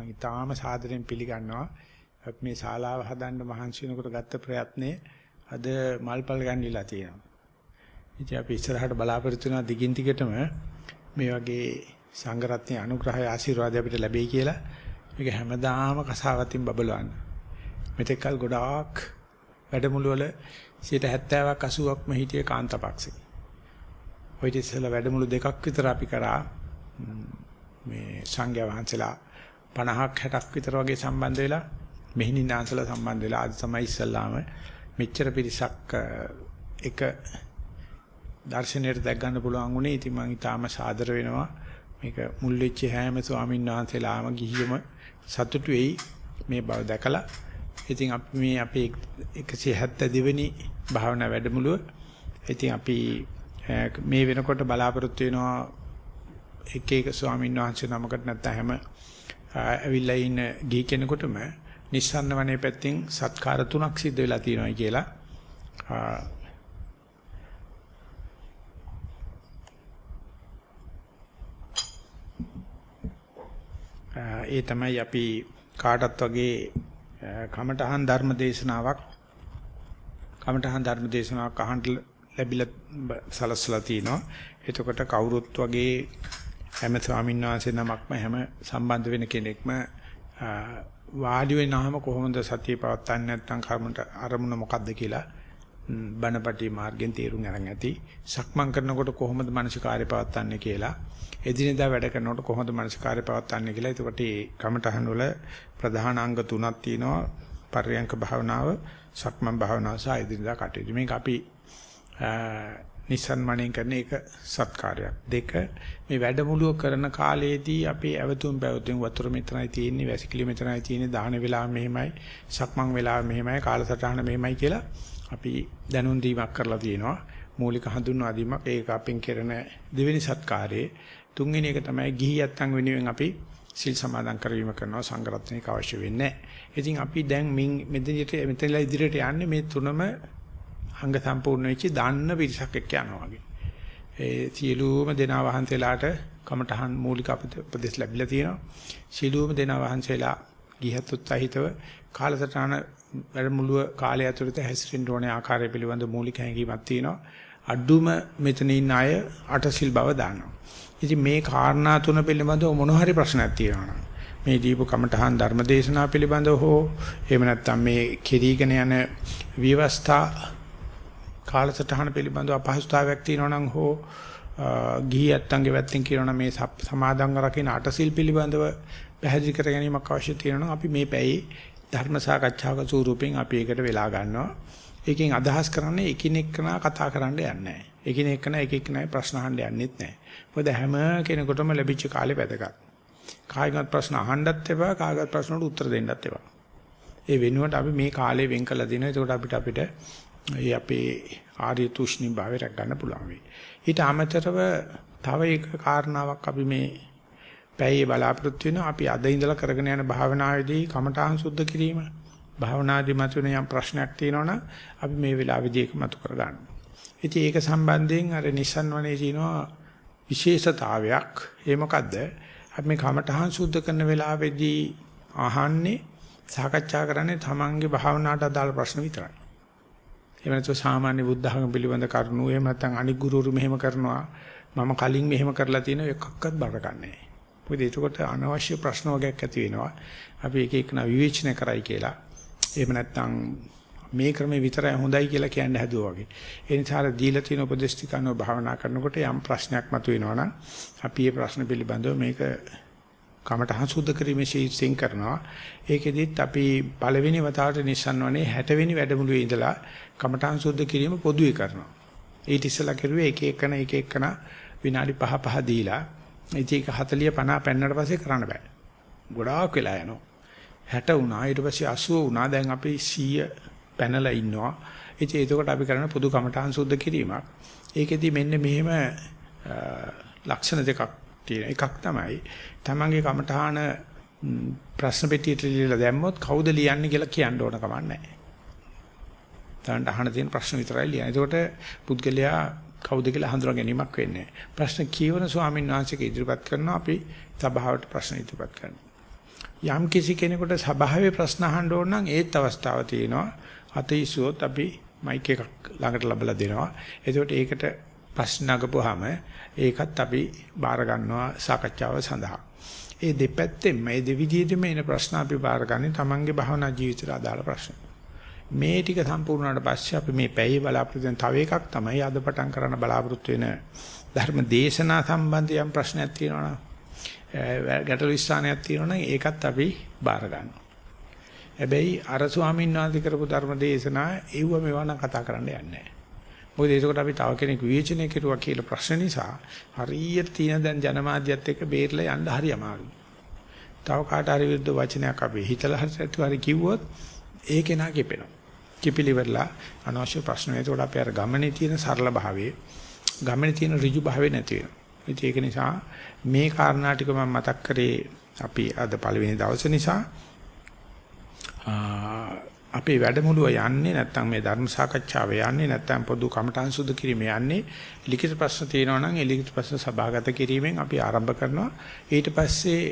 මම ඊටාම සාදරයෙන් පිළිගන්නවා. අපි මේ ශාලාව හදන්න මහන්සි වෙනකොට ගත්ත ප්‍රයත්නේ අද මල්පල් ගන්නවිලා තියෙනවා. ඉතින් අපි ඉස්සරහට බලාපොරොත්තු වෙනවා දිගින් දිගටම මේ වගේ සංඝරත්නයේ අනුග්‍රහය ආශිර්වාදය අපිට ලැබෙයි කියලා. මේක හැමදාම කසාවතින් බබලවන්න. මෙතෙක්කල් ගොඩාක් වැඩමුළු වල 70ක් 80ක්ම හිටියේ කාන්තාපක්ෂේ. ඔය ඉතිසලා වැඩමුළු දෙකක් විතර අපි කරා මේ සංඝයා වහන්සේලා 50ක් 60ක් විතර වගේ සම්බන්ධ වෙලා මෙහිණින්නාන්සලා සම්බන්ධ වෙලා අද තමයි ඉස්සල්ලාම මෙච්චර පිරිසක් එක දර්ශනයට දැක් ගන්න පුළුවන් උනේ. ඉතින් මම ඊටාම සාදර වෙනවා. මේක මුල් වෙච්ච හැම ස්වාමීන් වහන්සේලාම ගිහියම සතුටු වෙයි මේ බව දැකලා. ඉතින් අපි මේ අපේ 172 වෙනි භාවනා වැඩමුළුව. ඉතින් අපි මේ වෙනකොට බලාපොරොත්තු වෙනවා එක එක ස්වාමීන් වහන්සේ නමකට නැත්නම් හැම ඇවිල්ලා ඉන්න ගිහි කෙනෙකුටම නිස්සන්න වනේ පැත්තෙන් සත්කාර තුනක් සිද්ධ වෙලා තියෙනවා කියලා. ඒ තමයි අපි කාටත් වගේ කමඨහන් ධර්ම දේශනාවක් කමඨහන් ධර්ම දේශනාවක් අහන්න ලැබිලා සලස්ලා තිනවා. එතකොට කවුරුත් වගේ හැම ස්වාමීන් වහන්සේ නමක්ම හැම සම්බන්ධ වෙන කෙනෙක්ම වාඩි වෙනාම කොහොමද සතිය පවත්න්නේ නැත්නම් කර්මට අරමුණ මොකද්ද කියලා බණපටි මාර්ගෙන් තේරුම් අරන් ඇති. සක්මන් කරනකොට කොහොමද මානසිකාර්ය පවත්න්නේ කියලා. එදිනෙදා වැඩ කරනකොට කොහොමද මානසිකාර්ය පවත්න්නේ කියලා. එතකොට මේ කමඨහන් වල ප්‍රධාන අංග තුනක් තියෙනවා. පර්යංක භාවනාව, සක්මන් භාවනාව සහ එදිනෙදා කටයුතු. මේක අපි නිසන් මණෙන් කරන එක සත්කාරයක්. දෙක මේ වැඩමුළුව කරන කාලයේදී අපේ ඇවතුම් බැවතුම් වතුර මෙතනයි තියෙන්නේ, වැසිකිලි මෙතනයි තියෙන්නේ, දාහන වෙලාව මෙහෙමයි, සක්මන් වෙලාව මෙහෙමයි, කාලසටහන මෙහෙමයි කියලා අපි දැනුම් දීමක් කරලා තියෙනවා. මූලික හඳුන්වා දීමක් ඒක අපෙන් කරන දෙවෙනි සත්කාරයේ තුන්වෙනි එක තමයි ගිහියත්තන් වෙනුවෙන් අපි සිල් සමාදන් කරවීම කරනවා සංගරත්නයක අවශ්‍ය වෙන්නේ නැහැ. ඉතින් අපි දැන් මින් මෙතනට මෙතනලා ඉදිරියට යන්නේ මේ තුනම අංග සම්පූර්ණ වෙච්ච දාන්න පිරිසක් එක්ක යනවා වගේ. ඒ සියලුම දෙනා වහන්සේලාට කමඨහන් මූලික උපදෙස් ලැබිලා තියෙනවා. සියලුම දෙනා වහන්සේලා ගිහත් උත්සාහිතව කාලසටහන වැඩමුළුව කාලය ඇතුළත හැසිරෙන්න ඕනේ ආකාරය පිළිබඳ මූලික හැඟීමක් තියෙනවා. අඩුම මෙතන ඉන්න අය අටසිල් බව දානවා. ඉතින් මේ කාරණා තුන පිළිබඳව මොන හරි ප්‍රශ්නයක් තියෙනවා මේ දීප කමඨහන් ධර්මදේශනා පිළිබඳව හෝ එහෙම නැත්නම් මේ කෙරීගෙන යන විවස්ථා කාලසටහන පිළිබඳව අපහසුතාවයක් තියෙනවා නම් හෝ ගිහි ඇත්තන්ගේ පැත්තෙන් කියනවා මේ සමාදන්ව රකින්න අටසිල් පිළිබඳව පැහැදිලි කර ගැනීමක් අවශ්‍ය තියෙනවා අපි මේ පැයේ ධර්ම සාකච්ඡාවක ස්වරූපෙන් අපි ඒකට වෙලා ගන්නවා. ඒකෙන් අදහස් කරන්නේ එකිනෙකනා කතා කරන්න යන්නේ නැහැ. එකිනෙකනා එක එක්කනයි ප්‍රශ්න අහන්න යන්නෙත් නැහැ. මොකද හැම කෙනෙකුටම ලැබිච්ච කාලේ වැදගත්. කායිකත් ප්‍රශ්න අහන්නත් එපා කාගත් ප්‍රශ්න වලට උත්තර දෙන්නත් එපා. ඒ වෙනුවට අපි මේ කාලේ වෙන් කළ දෙනවා. එතකොට අපිට අපිට ඒ අපේ ආර්ය තුෂ්ණි භාවය රැක ගන්න පුළුවන් වෙයි. ඊට අමතරව තව එක කාරණාවක් අපි මේ පැයේ බලාපොරොත්තු වෙනවා. අපි අද ඉඳලා කරගෙන යන භාවනාවේදී කමඨාන් සුද්ධ කිරීම භාවනාදී මතුවෙන යම් ප්‍රශ්නයක් තියෙනවනම් අපි මේ වෙලාවේදී ඒක මතු කර ගන්න. ඉතින් ඒක සම්බන්ධයෙන් අර නිසන් වනේ තියෙනවා විශේෂතාවයක්. ඒ මොකද්ද? අපි මේ කමඨාන් සුද්ධ කරන වෙලාවේදී අහන්නේ සාකච්ඡා කරන්නේ තමන්ගේ භාවනාවට අදාළ ප්‍රශ්න විතරයි. එහෙම නැත්නම් සාමාන්‍ය බුද්ධ ධර්ම පිළිබඳ කරුණු එහෙම නැත්නම් අනික් ගුරුවරු මෙහෙම කරනවා මම කලින් මෙහෙම කරලා තියෙන එකක්වත් බර ගන්නෑ. මොකද ඒකට අනවශ්‍ය ප්‍රශ්න වගේක් ඇති වෙනවා. අපි එක එකන විවේචනය කරයි කියලා. එහෙම නැත්නම් මේ ක්‍රමේ විතරයි හොඳයි කියලා කියන්න හැදුවා වගේ. ඒ නිසා දීලා තියෙන උපදේශ ටික අනුව භාවනා කරනකොට යම් ප්‍රශ්නයක් මතුවෙනවා නම් අපි ඒ ප්‍රශ්න පිළිබඳව මේක කමටහන් සුද්ධ කිරීමේ ශීර්ෂයෙන් කරනවා. ඒකෙදිත් අපි පළවෙනි වතාවට නිස්සන් වනේ 60 වෙනි වැඩමුළුවේ ඉඳලා කමටහන් සුද්ධ කිරීම පොදුවේ කරනවා. ඊට ඉස්සලා කරුවේ එක එකන එක එකන විනාඩි 5 5 දීලා ඉතින් ඒක 40 50 පෙන්නට පස්සේ කරන්න බෑ. ගොඩාක් වෙලා යනවා. 60 වුණා ඊට පස්සේ 80 වුණා දැන් අපි 100 පැනලා ඉන්නවා. ඉතින් ඒකකොට අපි කරන පොදු කමටහන් සුද්ධ කිරීමක්. ඒකෙදි මෙන්න මෙහෙම ලක්ෂණ දෙකක් තියෙන එකක් තමයි තමන්ගේ කමඨාන ප්‍රශ්න පෙට්ටියට ලියලා දැම්මොත් කවුද ලියන්නේ කියලා කියන්න ඕන කමක් නැහැ. තමන්ට අහන තියෙන ප්‍රශ්න විතරයි ලියන්නේ. ඒකට පුද්ගලයා කවුද කියලා හඳුනා ගැනීමක් වෙන්නේ ප්‍රශ්න කියවන ස්වාමීන් වහන්සේක ඉදිරිපත් කරනවා අපි සභාවට ප්‍රශ්න ඉදිරිපත් කරනවා. යම් කිසි කෙනෙකුට සභාවේ ප්‍රශ්න අහන්න ඕන නම් ඒත් අවස්ථාව තියෙනවා. අතීසුවොත් අපි මයික් එකක් ළඟට ලබලා දෙනවා. එතකොට ඒකට ප්‍රශ්න නගපුවාම ඒකත් අපි බාර ගන්නවා සාකච්ඡාව සඳහා. ඒ දෙපැත්තෙන් මේ දෙවිදියෙදිම එන ප්‍රශ්න අපි බාරගන්නේ තමන්ගේ භවනා ජීවිතයට අදාළ ප්‍රශ්න. මේ ටික සම්පූර්ණ වුණාට පස්සේ අපි මේ පැයේ බලාපොරොත්තු වෙන තව එකක් තමයි අද පටන් කරන්න බලාපොරොත්තු වෙන ධර්ම දේශනා සම්බන්ධ යම් ප්‍රශ්නයක් තියෙනවා නම් ගැටළු ස්ථානයක් තියෙනවා නම් ඒකත් අපි බාර ගන්නවා. හැබැයි අර ස්වාමීන් වහන්සේ කරපු ධර්ම දේශනා ඒව මේවා නම් කතා කරන්න යන්නේ නැහැ. මොකද ඒකට අපි තව කෙනෙක් විවේචනය කෙරුවා කියලා ප්‍රශ්න නිසා හරියට තියෙන දැන් ජනමාධ්‍යත් එක්ක බේරලා යන්න හරි අමාරුයි. තව කාට හරි විරුද්ධ වචනයක් අපි හිතලා හරි කිව්වොත් ඒ කෙනා කිපෙනවා. කිපිලිවලා අනවශ්‍ය ප්‍රශ්න ඒකට අපි අර ගමනේ තියෙන සරල භාවයේ ගමනේ තියෙන ඍජු භාවය නැති වෙනවා. ඒක නිසා මේ කාරණා ටික මම මතක් කරේ අපි අද පළවෙනි දවසේ නිසා අපේ වැඩමුළුව යන්නේ නැත්නම් මේ ධර්ම සාකච්ඡාව යන්නේ නැත්නම් පොදු කමඨාන් සුදු කිරීම යන්නේ ලිඛිත ප්‍රශ්න තියෙනවා නම් ඒ ලිඛිත ප්‍රශ්න සභාගත කිරීමෙන් අපි ආරම්භ කරනවා. ඊට පස්සේ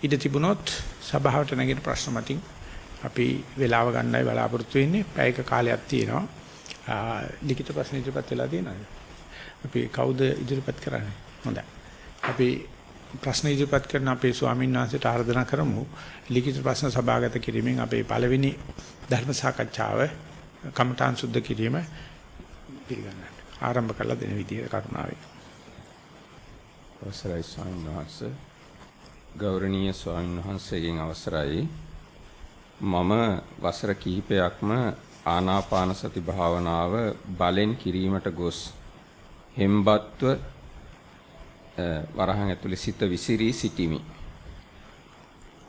ඉඩ තිබුණොත් සභාවට නැගිට ප්‍රශ්න මතින් අපි වේලාව ගන්නයි බලාපොරොත්තු වෙන්නේ. පැයක කාලයක් තියෙනවා. ලිඛිත ප්‍රශ්න ඉදිරිපත් වෙලා තියෙනවද? අපි කවුද ඉදිරිපත් කරන්නේ? හොඳයි. අපි ප්‍රශ්න ඉදිරිපත් කරන අපේ ස්වාමීන් වහන්සේට ආරාධනා කරමු. ලිඛිත ප්‍රශ්න සභාගත කිරීමෙන් අපේ පළවෙනි ධර්ම සාකච්ඡාව කමඨාන් සුද්ධ කිරීම පිළිගන්න. ආරම්භ කළ දෙන විදිය කරුණාවෙන්. අවසරයි ස්වාමීන් වහන්සේ. ගෞරවනීය ස්වාමීන් වහන්සේගෙන් අවසරයි. මම වසර කිහිපයක්ම ආනාපාන සති භාවනාව බලෙන් කිරීමට ගොස් හෙම්බත්ව වරහන් ඇතුලේ සිත විසිරී සිටිමි.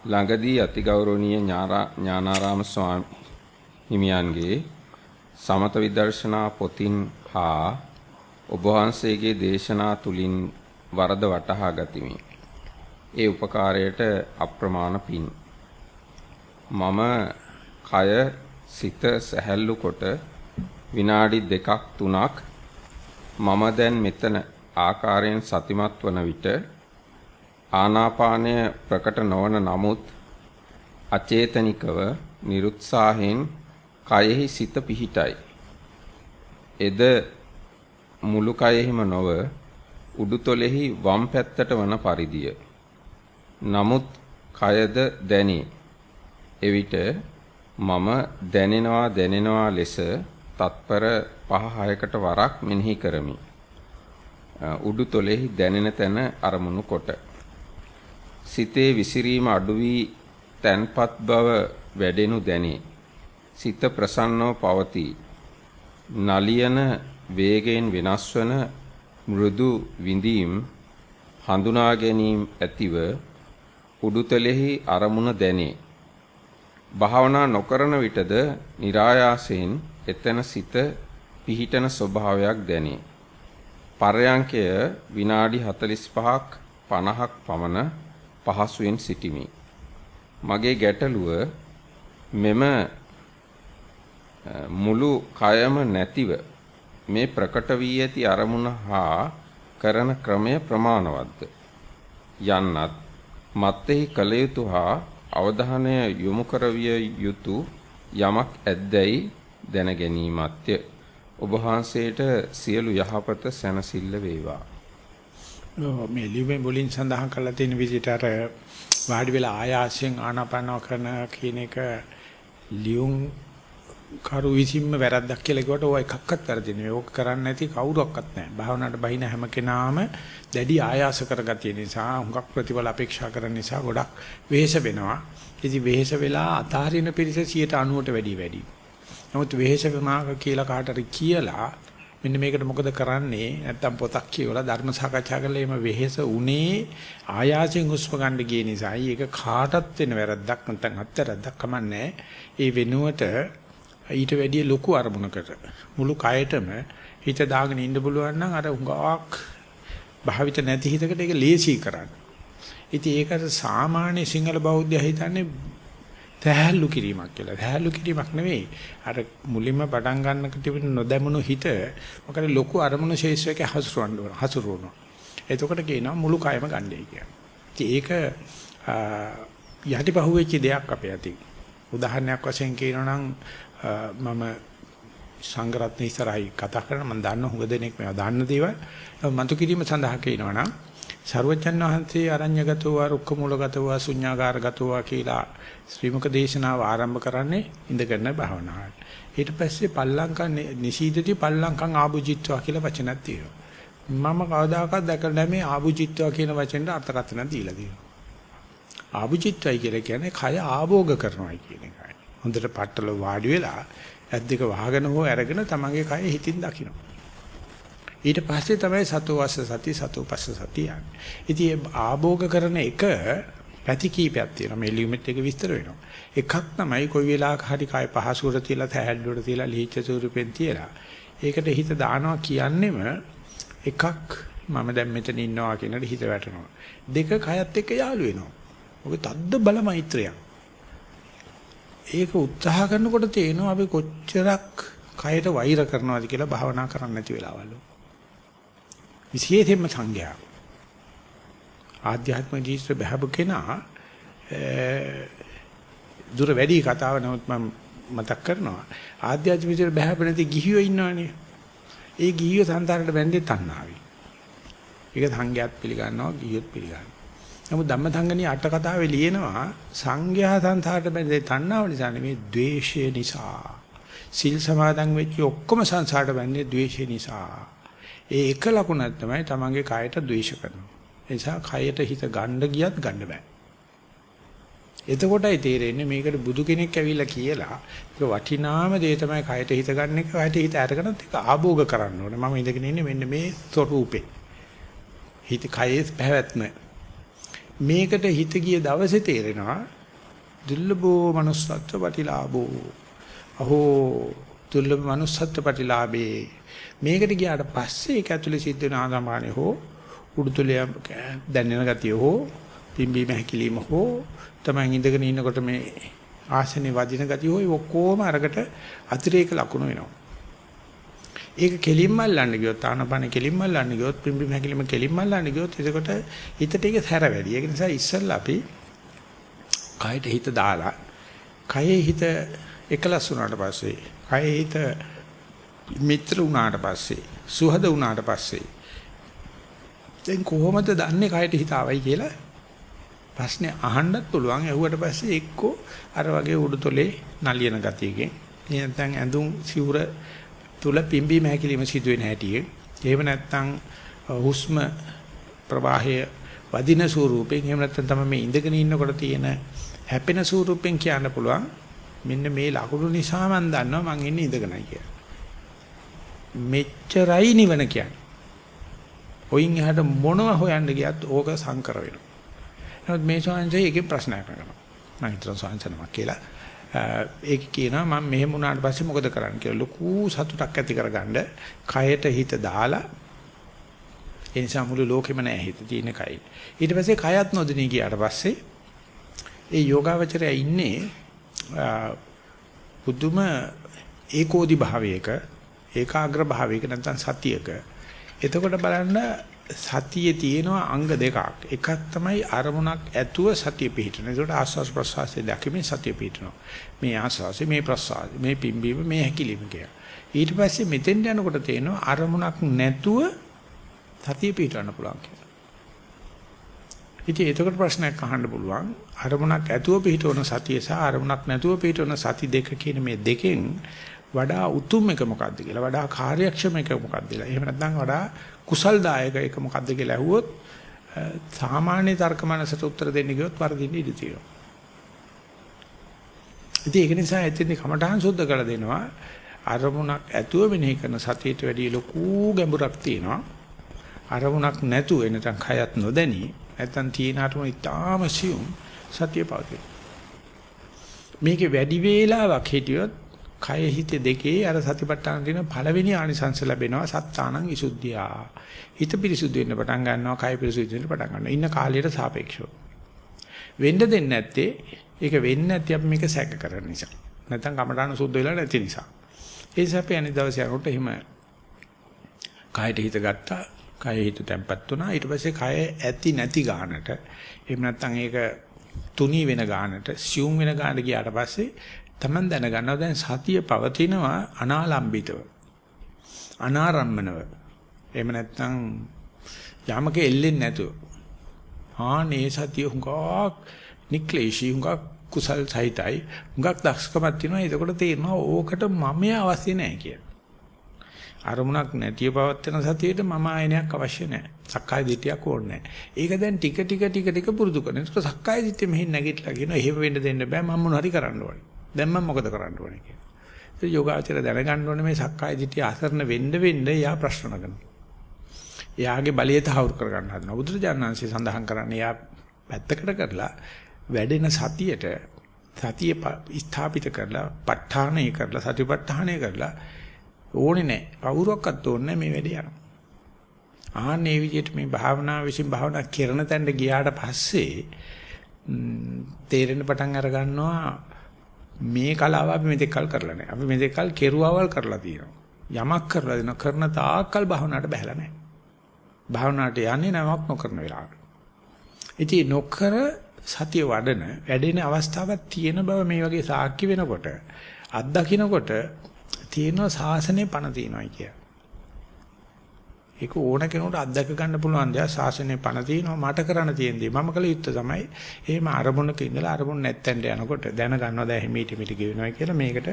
ළඟදී අතිගෞරවනීය ඥානාරාම ස්වාමී හිමියන්ගේ සමත විදර්ශනා පොතින් හා ඔබ වහන්සේගේ දේශනා තුලින් වරද වටහා ගතිමි. ඒ උපකාරයට අප්‍රමාණ පින්. මම කය සිත සැහැල්ලු කොට විනාඩි දෙකක් තුනක් මම දැන් මෙතන ආකාරයෙන් සතිමත් වන විට ආනාපානය ප්‍රකට නොවන නමුත් අචේතනිකව නිරුත්සාහයෙන් කයෙහි සිත පිහිටයි. එද මුළු කයෙහිම නොව උඩුතොලෙහි වම් පැත්තට වන පරිදිය. නමුත් කයද දැනේ. එවිට මම දැනෙනවා දැනෙනවා ලෙස තත්පර 5-6කට වරක් මෙනෙහි කරමි. උඩුතොලෙහි දැනෙන තැන අරමුණු කොට සිතේ විසිරීම අඩු වී තැන්පත් බව වැඩෙනු දැනේ. සිත ප්‍රසන්නව පවතී. නලියන වේගයෙන් වෙනස් වන මෘදු විඳීම් හඳුනා ගැනීම ඇතිව උඩුතලෙහි අරමුණ දැනේ. භාවනා නොකරන විටද નિરાයාසයෙන් එතන සිත පිහිටන ස්වභාවයක් දැනේ. පරයන්කය විනාඩි 45ක් 50ක් පමණ පහසුවෙන් සිටිමි. මගේ ගැටලුව මෙම මුළු කයම නැතිව මේ ප්‍රකට වී ඇති අරමුණ හා කරන ක්‍රමය ප්‍රමාණවත්ද? යන්නත් මත්ෙහි කල යුතු හා අවධානය යොමු කරවිය යුතු යමක් ඇද්දැයි දැන ගැනීමත්ය. ඔබ වහන්සේට සියලු යහපත සැනසෙල්ල වේවා. මේ ලිවෙන් වලින් සඳහන් කරලා තියෙන විදිහට අර වාඩි වෙලා ආයාසයෙන් ආනාපානව කරන කියන එක ලියුම් කරු විසින්ම වැරද්දක් කියලා කිව්වට ඔය එකක්වත් වැරදි නෙවෙයි. ඕක කරන්නේ නැති කවුරක්වත් නැහැ. භාවනාවට බහින හැම කෙනාම දැඩි ආයාස කරගතිය නිසා, හුඟක් ප්‍රතිඵල අපේක්ෂා කරන නිසා ගොඩක් වෙහෙස වෙනවා. ඉතින් වෙහෙස වෙලා අතාරින පිරිස 90ට වැඩි වැඩි. නමුත් වෙහෙස වුණා කියලා කාටරි කියලා මෙන්න මේකට මොකද කරන්නේ? නැත්තම් පොතක් කියවලා ධර්ම සාකච්ඡා කරලා එimhe වෙහෙස උනේ ආයාසයෙන් හුස්ම ගන්න ගිය නිසායි. ඒක කාටත් වෙන වැරද්දක් නැත්තම් අත්තරද්දක් කමන්නේ ඒ වෙනුවට ඊට වැඩිය ලොකු අරමුණකට මුළු කයටම හිත දාගෙන ඉන්න පුළුවන් නම් අර උඟාක් භාවිත නැති හිතකට ඒක ලේසි කරන්න. ඉතින් ඒකට සාමාන්‍ය සිංහල බෞද්ධය හිතන්නේ තැහැල්ලු කිරීමක් කියලා. තැහැල්ලු කිරීමක් නෙවෙයි. අර මුලින්ම පටන් ගන්නක තිබෙන නොදැමුණු හිත මොකද ලොකු අරමුණු ශේෂ්ත්‍රයක හසුරවන්න ඕන. හසුරවනවා. එතකොට කියනවා මුළු කයම ගන්නයි කියන්නේ. ඒක යටිපහුවෙච්ච දෙයක් අපේ ඇති. උදාහරණයක් වශයෙන් කියනවා නම් මම සංගරත්න ඉස්සරහයි කතා කරන මම දන්න හුඟ දෙනෙක් මේවා දන්න දේවල් මතු කිරීම සඳහා කියනවා නම් සරුවචන් වහන්සේ අරඤ්‍යගතව රුක්ක මූලගතව ශුඤ්ඤාගාරගතව කියලා ශ්‍රීමුක දේශනාව ආරම්භ කරන්නේ ඉඳගෙන භාවනාවට. ඊට පස්සේ පල්ලංකන් නිසීදති පල්ලංකන් ආභුජිත්වා කියලා වචනක් තියෙනවා. මම කවදාකවත් දැකලා නැහැ මේ ආභුජිත්වා කියන වචෙන්ට අර්ථකථන දීලා තියෙනවා. ආභුජිත්වයි කියලා කියන්නේ කය ආභෝග කරනවායි කියන එකයි. හොඳට පట్టල වාඩි වෙලා ඇද්දක වහගෙන හෝ අරගෙන තමන්ගේ කය හිතින් දකිනවා. ඊට පස්සේ තමයි සතෝ වස්ස සති සතෝ පස්ස සති යන්නේ. ඉතින් ආභෝග කරන එක පැති කීපයක් තියෙනවා. මේ ලියුමෙත් එක විස්තර වෙනවා. එකක් තමයි කොයි වෙලාවක හරි කය පහසුර තියලා තැහැල්ලුවට තියලා ලීච්ඡ ස්වරූපෙන් තියලා. ඒකට හිත දානවා කියන්නෙම එකක් මම දැන් මෙතන ඉන්නවා කියනට හිත වැටෙනවා. දෙක කයත් එක්ක යාළු වෙනවා. ඔක තද්ද බල මෛත්‍රියක්. ඒක උත්සාහ කරනකොට තේනවා අපි කොච්චරක් කයට වෛර කරනවද කියලා භාවනා කරන්න නැති වෙලාවල්. විශේෂයෙන්ම සංඝයා. ආධ්‍යාත්මික ජීවිත බහබ කෙනා දුර වැඩි කතාව නමුත් මම මතක් කරනවා. ආධ්‍යාත්මික ජීවිත බහබ නැති ගිහියෝ ඉන්නවනේ. ඒ ගිහියෝ සංසාරයට බැඳෙත් තණ්හාවයි ඒක සංඝයාත් පිළිගන්නවා ගිහියොත් පිළිගන්නවා. නමුත් ධම්මසංගණී අට කතාවේ ලියනවා සංඝයා සංසාරයට බැඳෙත් තණ්හාව නිසා නෙමෙයි ද්වේෂය නිසා. සිල් සමාදන් වෙච්ච ඔක්කොම සංසාරයට බැඳෙන්නේ ද්වේෂය නිසා. ඒ එක ලකුණක් තමයි තමන්ගේ කයට ද්වේෂ කරනවා. ඒ නිසා කයට හිත ගන්න ගියත් ගන්න බෑ. එතකොටයි තේරෙන්නේ මේකට බුදු කෙනෙක් ඇවිල්ලා කියලා ඒක වටිනාම දේ තමයි කයට හිත ගන්න එක. කයට හිත අරගෙනත් ඒක ආභෝග කරන්න ඕනේ. මම ඉඳගෙන ඉන්නේ මෙන්න මේ ස්වરૂපේ. හිත කයේ පැවැත්ම. මේකට හිත ගිය දවසේ තේරෙනවා දුර්ලභෝ manussත්ව ප්‍රතිලාභෝ. අහෝ දුර්ලභ manussත්ව ප්‍රතිලාභේ මේකට ගියාට පස්සේ ඒක ඇතුලේ සිද්ධ වෙන ආගමනේ හෝ උඩුතලය දැනෙන ගතිය හෝ පිම්බීම හැකිලිම හෝ තමයි ඉඳගෙන ඉන්නකොට මේ ආසනේ වදින ගතිය හෝ ඔක්කොම අරකට අතිරේක ලකුණු වෙනවා. ඒක කෙලින්ම අල්ලන්න ගියොත් ආනපන කෙලින්ම අල්ලන්න ගියොත් පිම්බීම හැකිලිම කෙලින්ම අල්ලන්න ගියොත් එතකොට හිතට ඒක සැර වැඩි. ඒක නිසා ඉස්සෙල්ලා අපි කයට හිත දාලා කයේ හිත එකලස් වුණාට පස්සේ කයේ හිත මිත්‍ර වුණාට පස්සේ සුහද වුණාට පස්සේ දැන් කොහොමද දන්නේ කයට හිතාවයි කියලා? ප්‍රශ්නේ අහන්නත් පුළුවන්. ඇහුවට පස්සේ එක්කෝ අර වගේ උඩුතොලේ නලියන ගතියකින්. එහෙනම් ඇඳුම් සිවුර තුල පිම්බීම හැකිලිම සිදුවෙන හැටියේ එහෙම නැත්නම් හුස්ම ප්‍රවාහය වදින ස්වරූපෙන් එහෙම නැත්නම් තමයි මේ ඉඳගෙන ඉන්නකොට තියෙන හැපෙන ස්වරූපෙන් කියන්න පුළුවන්. මෙන්න මේ ලකුණු නිසා මම දන්නවා මං ඉන්නේ ඉඳගෙනයි කියලා මෙච්චරයි නිවන කියන්නේ. ඔයින් එහාට මොනව හොයන්න ගියත් ඕක සංකර වෙනවා. නමුත් මේ ස්වාමීන් එකේ ප්‍රශ්නයක් කරනවා. මම හිතන ස්වාමීන් කියලා. ඒක කියනවා මම මෙහෙම වුණාට පස්සේ මොකද කරන්න කියලා ලොකු සතුටක් ඇති කරගන්න කයට හිත දාලා ඒ නිසා මුළු ලෝකෙම නැහැ හිත තියෙන කයි. ඊට පස්සේ කයත් නොදෙනී ගියාට පස්සේ ඒ යෝගාවචරය ඉන්නේ පුදුම ඒකෝදි භාවයක ඒකාග්‍ර භාවයක නැත්නම් සතියක. එතකොට බලන්න සතියේ තියෙනවා අංග දෙකක්. එකක් තමයි අරමුණක් ඇතුව සතිය පිහිටන. ඒකට ආස්වාස් ප්‍රසවාසයේ දැකීමේ සතිය පිහිටනවා. මේ ආස්වාසය මේ ප්‍රසවාසය මේ පිම්බීම මේ හැකිලිම කිය. ඊට පස්සේ මෙතෙන් යනකොට තේනවා අරමුණක් නැතුව සතිය පිහිටවන්න පුළුවන් කියලා. ඉතින් එතකොට ප්‍රශ්නයක් අහන්න පුළුවන්. අරමුණක් ඇතුව පිහිටවන සතිය සහ අරමුණක් නැතුව පිහිටවන සති දෙක කියන මේ දෙකෙන් වඩා උතුම් එක මොකක්ද කියලා වඩා කාර්යක්ෂම එක මොකක්ද කියලා. එහෙම නැත්නම් වඩා කුසල්දායක එක මොකක්ද කියලා ඇහුවොත් සාමාන්‍ය තර්ක මනසට උත්තර දෙන්න ගියොත් වරදින්න ඉඩ තියෙනවා. ඉතින් ඒක නිසා එතෙන්දි කමඨහන් සුද්ධ කරලා දෙනවා. අරමුණක් ඇතුව මෙනෙහි කරන සතියට වැඩිය ලොකු ගැඹුරක් තියෙනවා. අරමුණක් නැතුව එනතන් khයත් නොදැනි නැත්නම් තීන අරමුණ ඉතාම සියුම් සතිය පවතී. මේකේ වැඩි වේලාවක් හිටියොත් කය හිත දෙකේ අර සතිපට්ඨාන දින පළවෙනි ආනිසංස ලැබෙනවා සත්තානං විසුද්ධියා. හිත පිරිසුදු වෙන්න පටන් ගන්නවා කය පිරිසුදු වෙන්න පටන් ගන්නවා. ඉන්න කාලයට සාපේක්ෂව. වෙන්න දෙන්නේ නැත්තේ ඒක වෙන්නේ නැති අපි මේක සැක කරන නිසා. නැත්නම් කමඨාන සුද්ධ වෙලා නැති නිසා. ඒ නිසා අපි අනිත් දවසේ යනකොට එහෙම කයට හිත ගත්තා. කය හිත තැම්පත් වුණා. ඊට පස්සේ කය ඇති නැති ගන්නට එහෙම නැත්නම් ඒක තුනී වෙන ගානට සියුම් වෙන ගානට ගියාට පස්සේ Taman දැනගන්නවා දැන් සතිය පවතිනවා අනාලම්බිතව. අනාරම්මනව. එහෙම නැත්නම් යමක එල්ලෙන්නේ නැතුව. ආනේ සතිය හුඟක් නික්ලේශී හුඟක් කුසල් සහිතයි. හුඟක් දක්ෂකමක් තියෙනවා. එතකොට තේරෙනවා ඕකට මමයේ අවශ්‍ය නැහැ කියලා. අරමුණක් නැතිව පවත්වන සතියේට මම ආයනයක් අවශ්‍ය නැහැ. සක්කාය දිට්ඨියක් ඕනේ නැහැ. ඒක දැන් ටික ටික ටික ටික පුරුදු කරන. ඒක සක්කාය දිට්ඨිය මෙහෙන් නැගිටලා කියනවා එහෙම වෙන්න දෙන්න බෑ මම මොන හරි කරන්න ඕනේ. දැන් මම මොකද කරන්න ඕනේ කියලා. ඒ යෝගාචර දැනගන්න ඕනේ මේ සක්කාය දිට්ඨිය අසරණ වෙන්න වෙන්න එයා ප්‍රශ්න නගනවා. එයාගේ බලය තහවුරු කරගන්න හදනවා. බුදුරජාණන්සේ සඳහන් කරන්නේ එයා පැත්තකට කරලා වැඩෙන සතියට සතිය ස්ථාපිත කරලා ප ဋ ාණය කරලා සතිපට්ඨානය කරලා ඕනේ නැහැ. කවුරුවක්වත් ඕනේ මේ වැඩේ යනවා. ආන්නේ විදිහට මේ භාවනාව විසින් භාවනා කරන තැනට ගියාට පස්සේ තේරෙන පටන් අර ගන්නවා මේ කලාව අපි මෙතෙක් කල් කරලා නැහැ. අපි මෙතෙක් කල් කෙරුවවල් කරලා තියෙනවා. යමක් කරලා දෙන කරන තාක්කල් භාවනාවට බහැලා නැහැ. භාවනාවට යන්නේ නැවක් නොකරන වෙලාවට. ඉතින් නොකර සතිය වඩන වැඩෙන අවස්ථාවක් තියෙන බව මේ වගේ සාක්ෂි වෙනකොට අත්දකින්නකොට තියෙනවා සාසනේ පණ තියෙනවායි කිය. ඒක ඕන කෙනෙකුට අත්දැක ගන්න පුළුවන් දේ සාසනේ පණ තියෙනවා මට කරන්න තියෙන දේ. මම කළ යුත්තේ තමයි එහෙම අරමුණක ඉඳලා අරමුණ නැත්තෙන්ට යනකොට දැන ගන්නවා දැන් හිමීටි මිටි ගෙවෙනවා කියලා. මේකට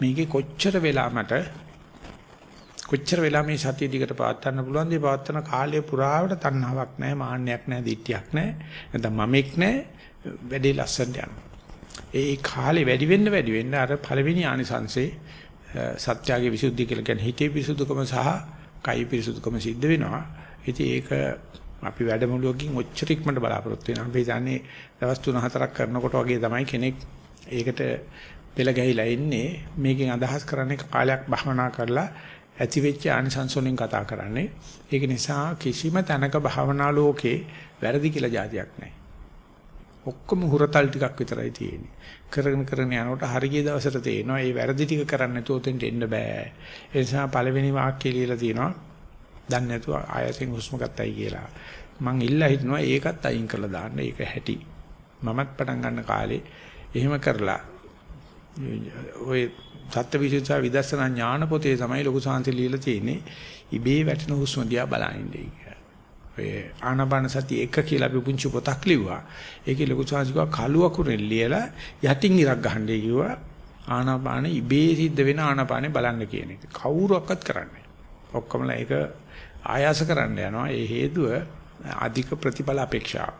මේකේ කොච්චර වෙලා මට කොච්චර වෙලා මේ සතිය දිගට පවත්වන්න පුළුවන්ද? මේ පවත්වන කාලය පුරාවට තණ්හාවක් නැහැ මාන්නයක් නැහැ දිට්ඨියක් නැහැ. නැත්නම් මමෙක් නැහැ වැඩේ ලස්සනට යනවා. ඒ කාලේ වැඩි වෙන්න වැඩි වෙන්න අර පළවෙනි ආනිසංසේ සත්‍යයේ විසුද්ධිය කියලා කියන්නේ හිතේ පිරිසුදුකම සහ කයි පිරිසුදුකම සිද්ධ වෙනවා. ඉතින් ඒක අපි වැඩමුළුවකින් ඔච්චර ඉක්මනට බලාපොරොත්තු වෙනවා. අපි දන්නේ දවස් 3-4ක් කරනකොට වගේ තමයි කෙනෙක් ඒකට පෙළ ගැහිලා ඉන්නේ. මේකෙන් අදහස් කරන්නේ කාලයක් භවනා කරලා ඇති වෙච්ච ආනිසංස වලින් කතා කරන්නේ. ඒක නිසා කිසිම තැනක භවනා ලෝකේ වැරදි කියලා જાතියක් නැහැ. ඔක්කොම හුරතල් ටිකක් විතරයි තියෙන්නේ. කරගෙන කරගෙන යනකොට හරිය දවසට තේනවා මේ වැරදි ටික කරන්න නැතුව උතෙන්ට එන්න බෑ. ඒ නිසා පළවෙනි වාක්‍යය ලියලා තියෙනවා. දන්නේ නැතුව ආයතෙන් හුස්ම ගත්තයි කියලා. මං ඉල්ලා හිටනවා ඒකත් අයින් කරලා දාන්න. ඒක හැටි. මමත් පටන් ගන්න කාලේ එහෙම කරලා ඔය සත්‍යවිසුද්ධා විදර්ශනා ඥාන පොතේ තමයි ලොකු සාන්ති ලියලා තියෙන්නේ. ඉබේ වැටෙන හුස්ම දිහා බලනින්නේ. ඔය ආනාපාන සති එක කියලා අපි පුංචි පොතක් ලිව්වා. ඒකේ ලොකු සාංශිකව කළු අකුරෙන් ලියලා යටින් ඉරක් ගහන්නේ කිව්වා. ආනාපාන ඉබේ සිද්ධ වෙන ආනාපානේ බලන්න කියන එක. කවුරුවක්වත් කරන්නේ ඔක්කොමලා ඒක ආයාස කරන්න යනවා. ඒ හේතුව අධික ප්‍රතිඵල අපේක්ෂාව.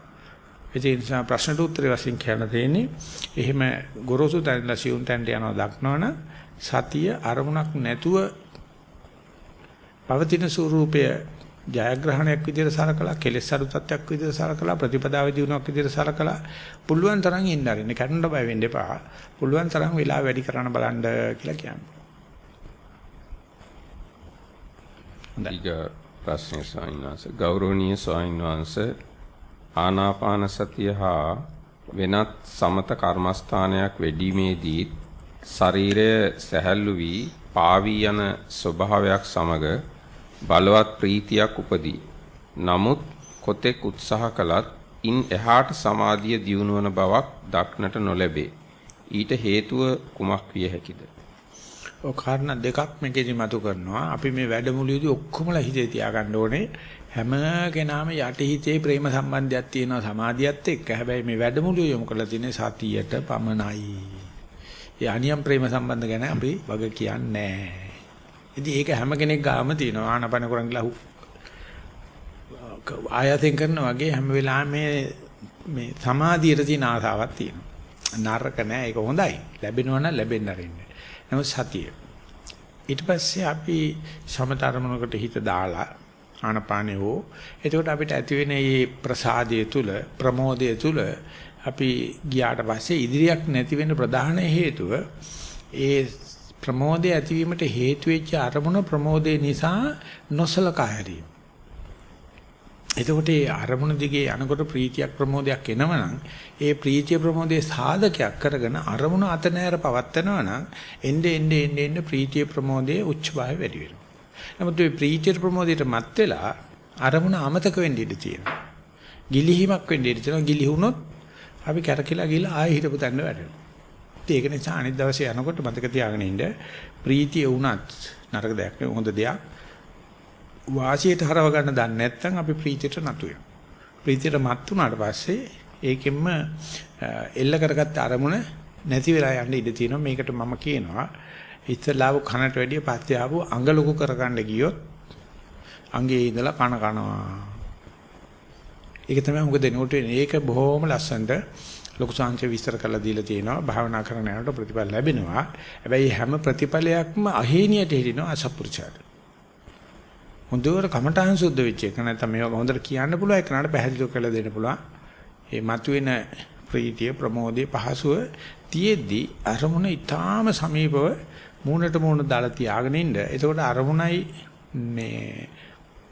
ඒ නිසා ප්‍රශ්නට උත්තරේ වශයෙන් කියන්න තියෙන්නේ එහෙම ගොරෝසු තැන්ලා සියුම් තැන්ට යනවා දක්නවන සතිය අරමුණක් නැතුව පවතින ස්වરૂපය ජයග්‍රහණයක් විදිහට සලකලා කෙලෙස් අඩු තත්ත්වයක් විදිහට සලකලා ප්‍රතිපදාවේ දිනුවක් විදිහට සලකලා පුළුවන් තරම් ඉන්න අරින්න කැඩන්න බය වෙන්න එපා පුළුවන් තරම් වෙලා වැඩි කරන්න බලන්න කියලා කියන්නේ. හොඳයි. ප්‍රශ්නේ සාින්වංශ ගෞරවනීය සාින්වංශ ආනාපාන සතිය හා වෙනත් සමත කර්මස්ථානයක් වැඩිීමේදී ශරීරය සැහැල්ලු වී පාවී යන ස්වභාවයක් සමග බලවත් ප්‍රීතියක් උපදී. නමුත් කොතෙක් උත්සාහ කළත් ඉන් එහාට සමාධිය දියුණුවන බවක් දක්නට නොලැබේ. ඊට හේතුව කුමක් විය හැකිද? ඔය කාරණා දෙකක් මේකෙදි මතු කරනවා. අපි මේ වැඩමුළුවේදී ඔක්කොමලා හිතේ තියාගන්න ඕනේ හැම කෙනාම යටිහිතේ ප්‍රේම සම්බන්ධයක් තියෙනවා සමාධියත් එක්ක. හැබැයි මේ වැඩමුළුවේ යොමු කරලා තියෙන්නේ සතියට පමණයි. ඒ අනියම් ප්‍රේම සම්බන්ධ ගැන අපි වග කියන්නේ නැහැ. ඉතින් ඒක හැම කෙනෙක් ගාම තියෙනවා ආනපන කරන් ගිලා ආයතෙන් කරනා වගේ හැම වෙලාවෙම මේ මේ සමාධියට තියෙන ආසාවක් තියෙනවා. නරක නෑ ඒක හොඳයි. ලැබෙනවා නම් ලැබෙන්න අරින්න. නමුත් සතිය. ඊට පස්සේ අපි සමතරමනකට හිත දාලා ආනපානේ හෝ එතකොට අපිට ඇති වෙන මේ ප්‍රසාදයේ තුල ප්‍රමෝදයේ තුල අපි ගියාට පස්සේ ඉදිරියක් නැති වෙන ප්‍රධාන හේතුව ඒ ප්‍රමෝදය ඇතිවීමට හේතු වෙච්ච අරමුණ ප්‍රමෝදේ නිසා නොසලකා හැරීම. එතකොට ඒ අරමුණ දිගේ යනකොට ප්‍රීතියක් ප්‍රමෝදයක් එනවනම් ඒ ප්‍රීතිය ප්‍රමෝදයේ සාධකයක් කරගෙන අරමුණ අත නෑර පවත්නවනම් එnde ende ende ende ප්‍රීතිය ප්‍රමෝදයේ උච්ච භාවය වැඩි වෙනවා. නමුත් මේ ප්‍රීතිය ප්‍රමෝදයට මත් වෙලා අරමුණ අමතක වෙන්න ඉඩ තියෙනවා. ගිලිහිමක් වෙන්න ඉඩ තියෙනවා. ගිලිහුනොත් අපි කැරකිලා ගිහලා ආයෙ හිටපු තැන වැටෙනවා. ඒක නිසා අනිත් දවසේ යනකොට මතක තියාගෙන ඉන්න ප්‍රීතිය වුණත් නරක දෙයක් හොඳ දෙයක් වාසියට හරව ගන්න දන්නේ නැත්නම් අපි ප්‍රීතියට නතු වෙනවා. ප්‍රීතියට මත් වුණාට පස්සේ ඒකෙන්ම එල්ල කරගත්ත අරමුණ නැති වෙලා යන්න ඉඩ තියෙනවා. මේකට මම කියනවා ඉස්සලාව කනට වැඩිය පස්සේ ආපු අඟ ලොකු කරගන්න ගියොත් අඟේ ඉඳලා කන කනවා. ඒක තමයි උඟ දෙනකොට වෙන්නේ. ඒක බොහොම ලස්සනට ලොකු සංචය විස්තර කරලා දීලා තියෙනවා. භාවනා කරන යනකොට ප්‍රතිඵල ලැබෙනවා. හැබැයි හැම ප්‍රතිඵලයක්ම අහේනියට හිටිනවා අසපුරුෂයාට. හොඳට කමඨාන් සුද්ධ වෙච්ච එක නැත්නම් මේවා හොඳට කියන්න පුළුවන් එක නට පැහැදිලිව කරලා දෙන්න පුළුවන්. මේ මතුවෙන ප්‍රීතිය ප්‍රමෝදේ පහසුව තියෙද්දි අරමුණ ඊටාම සමීපව මූණට මූණ දාලා තියාගෙන ඉන්න. එතකොට අරමුණයි මේ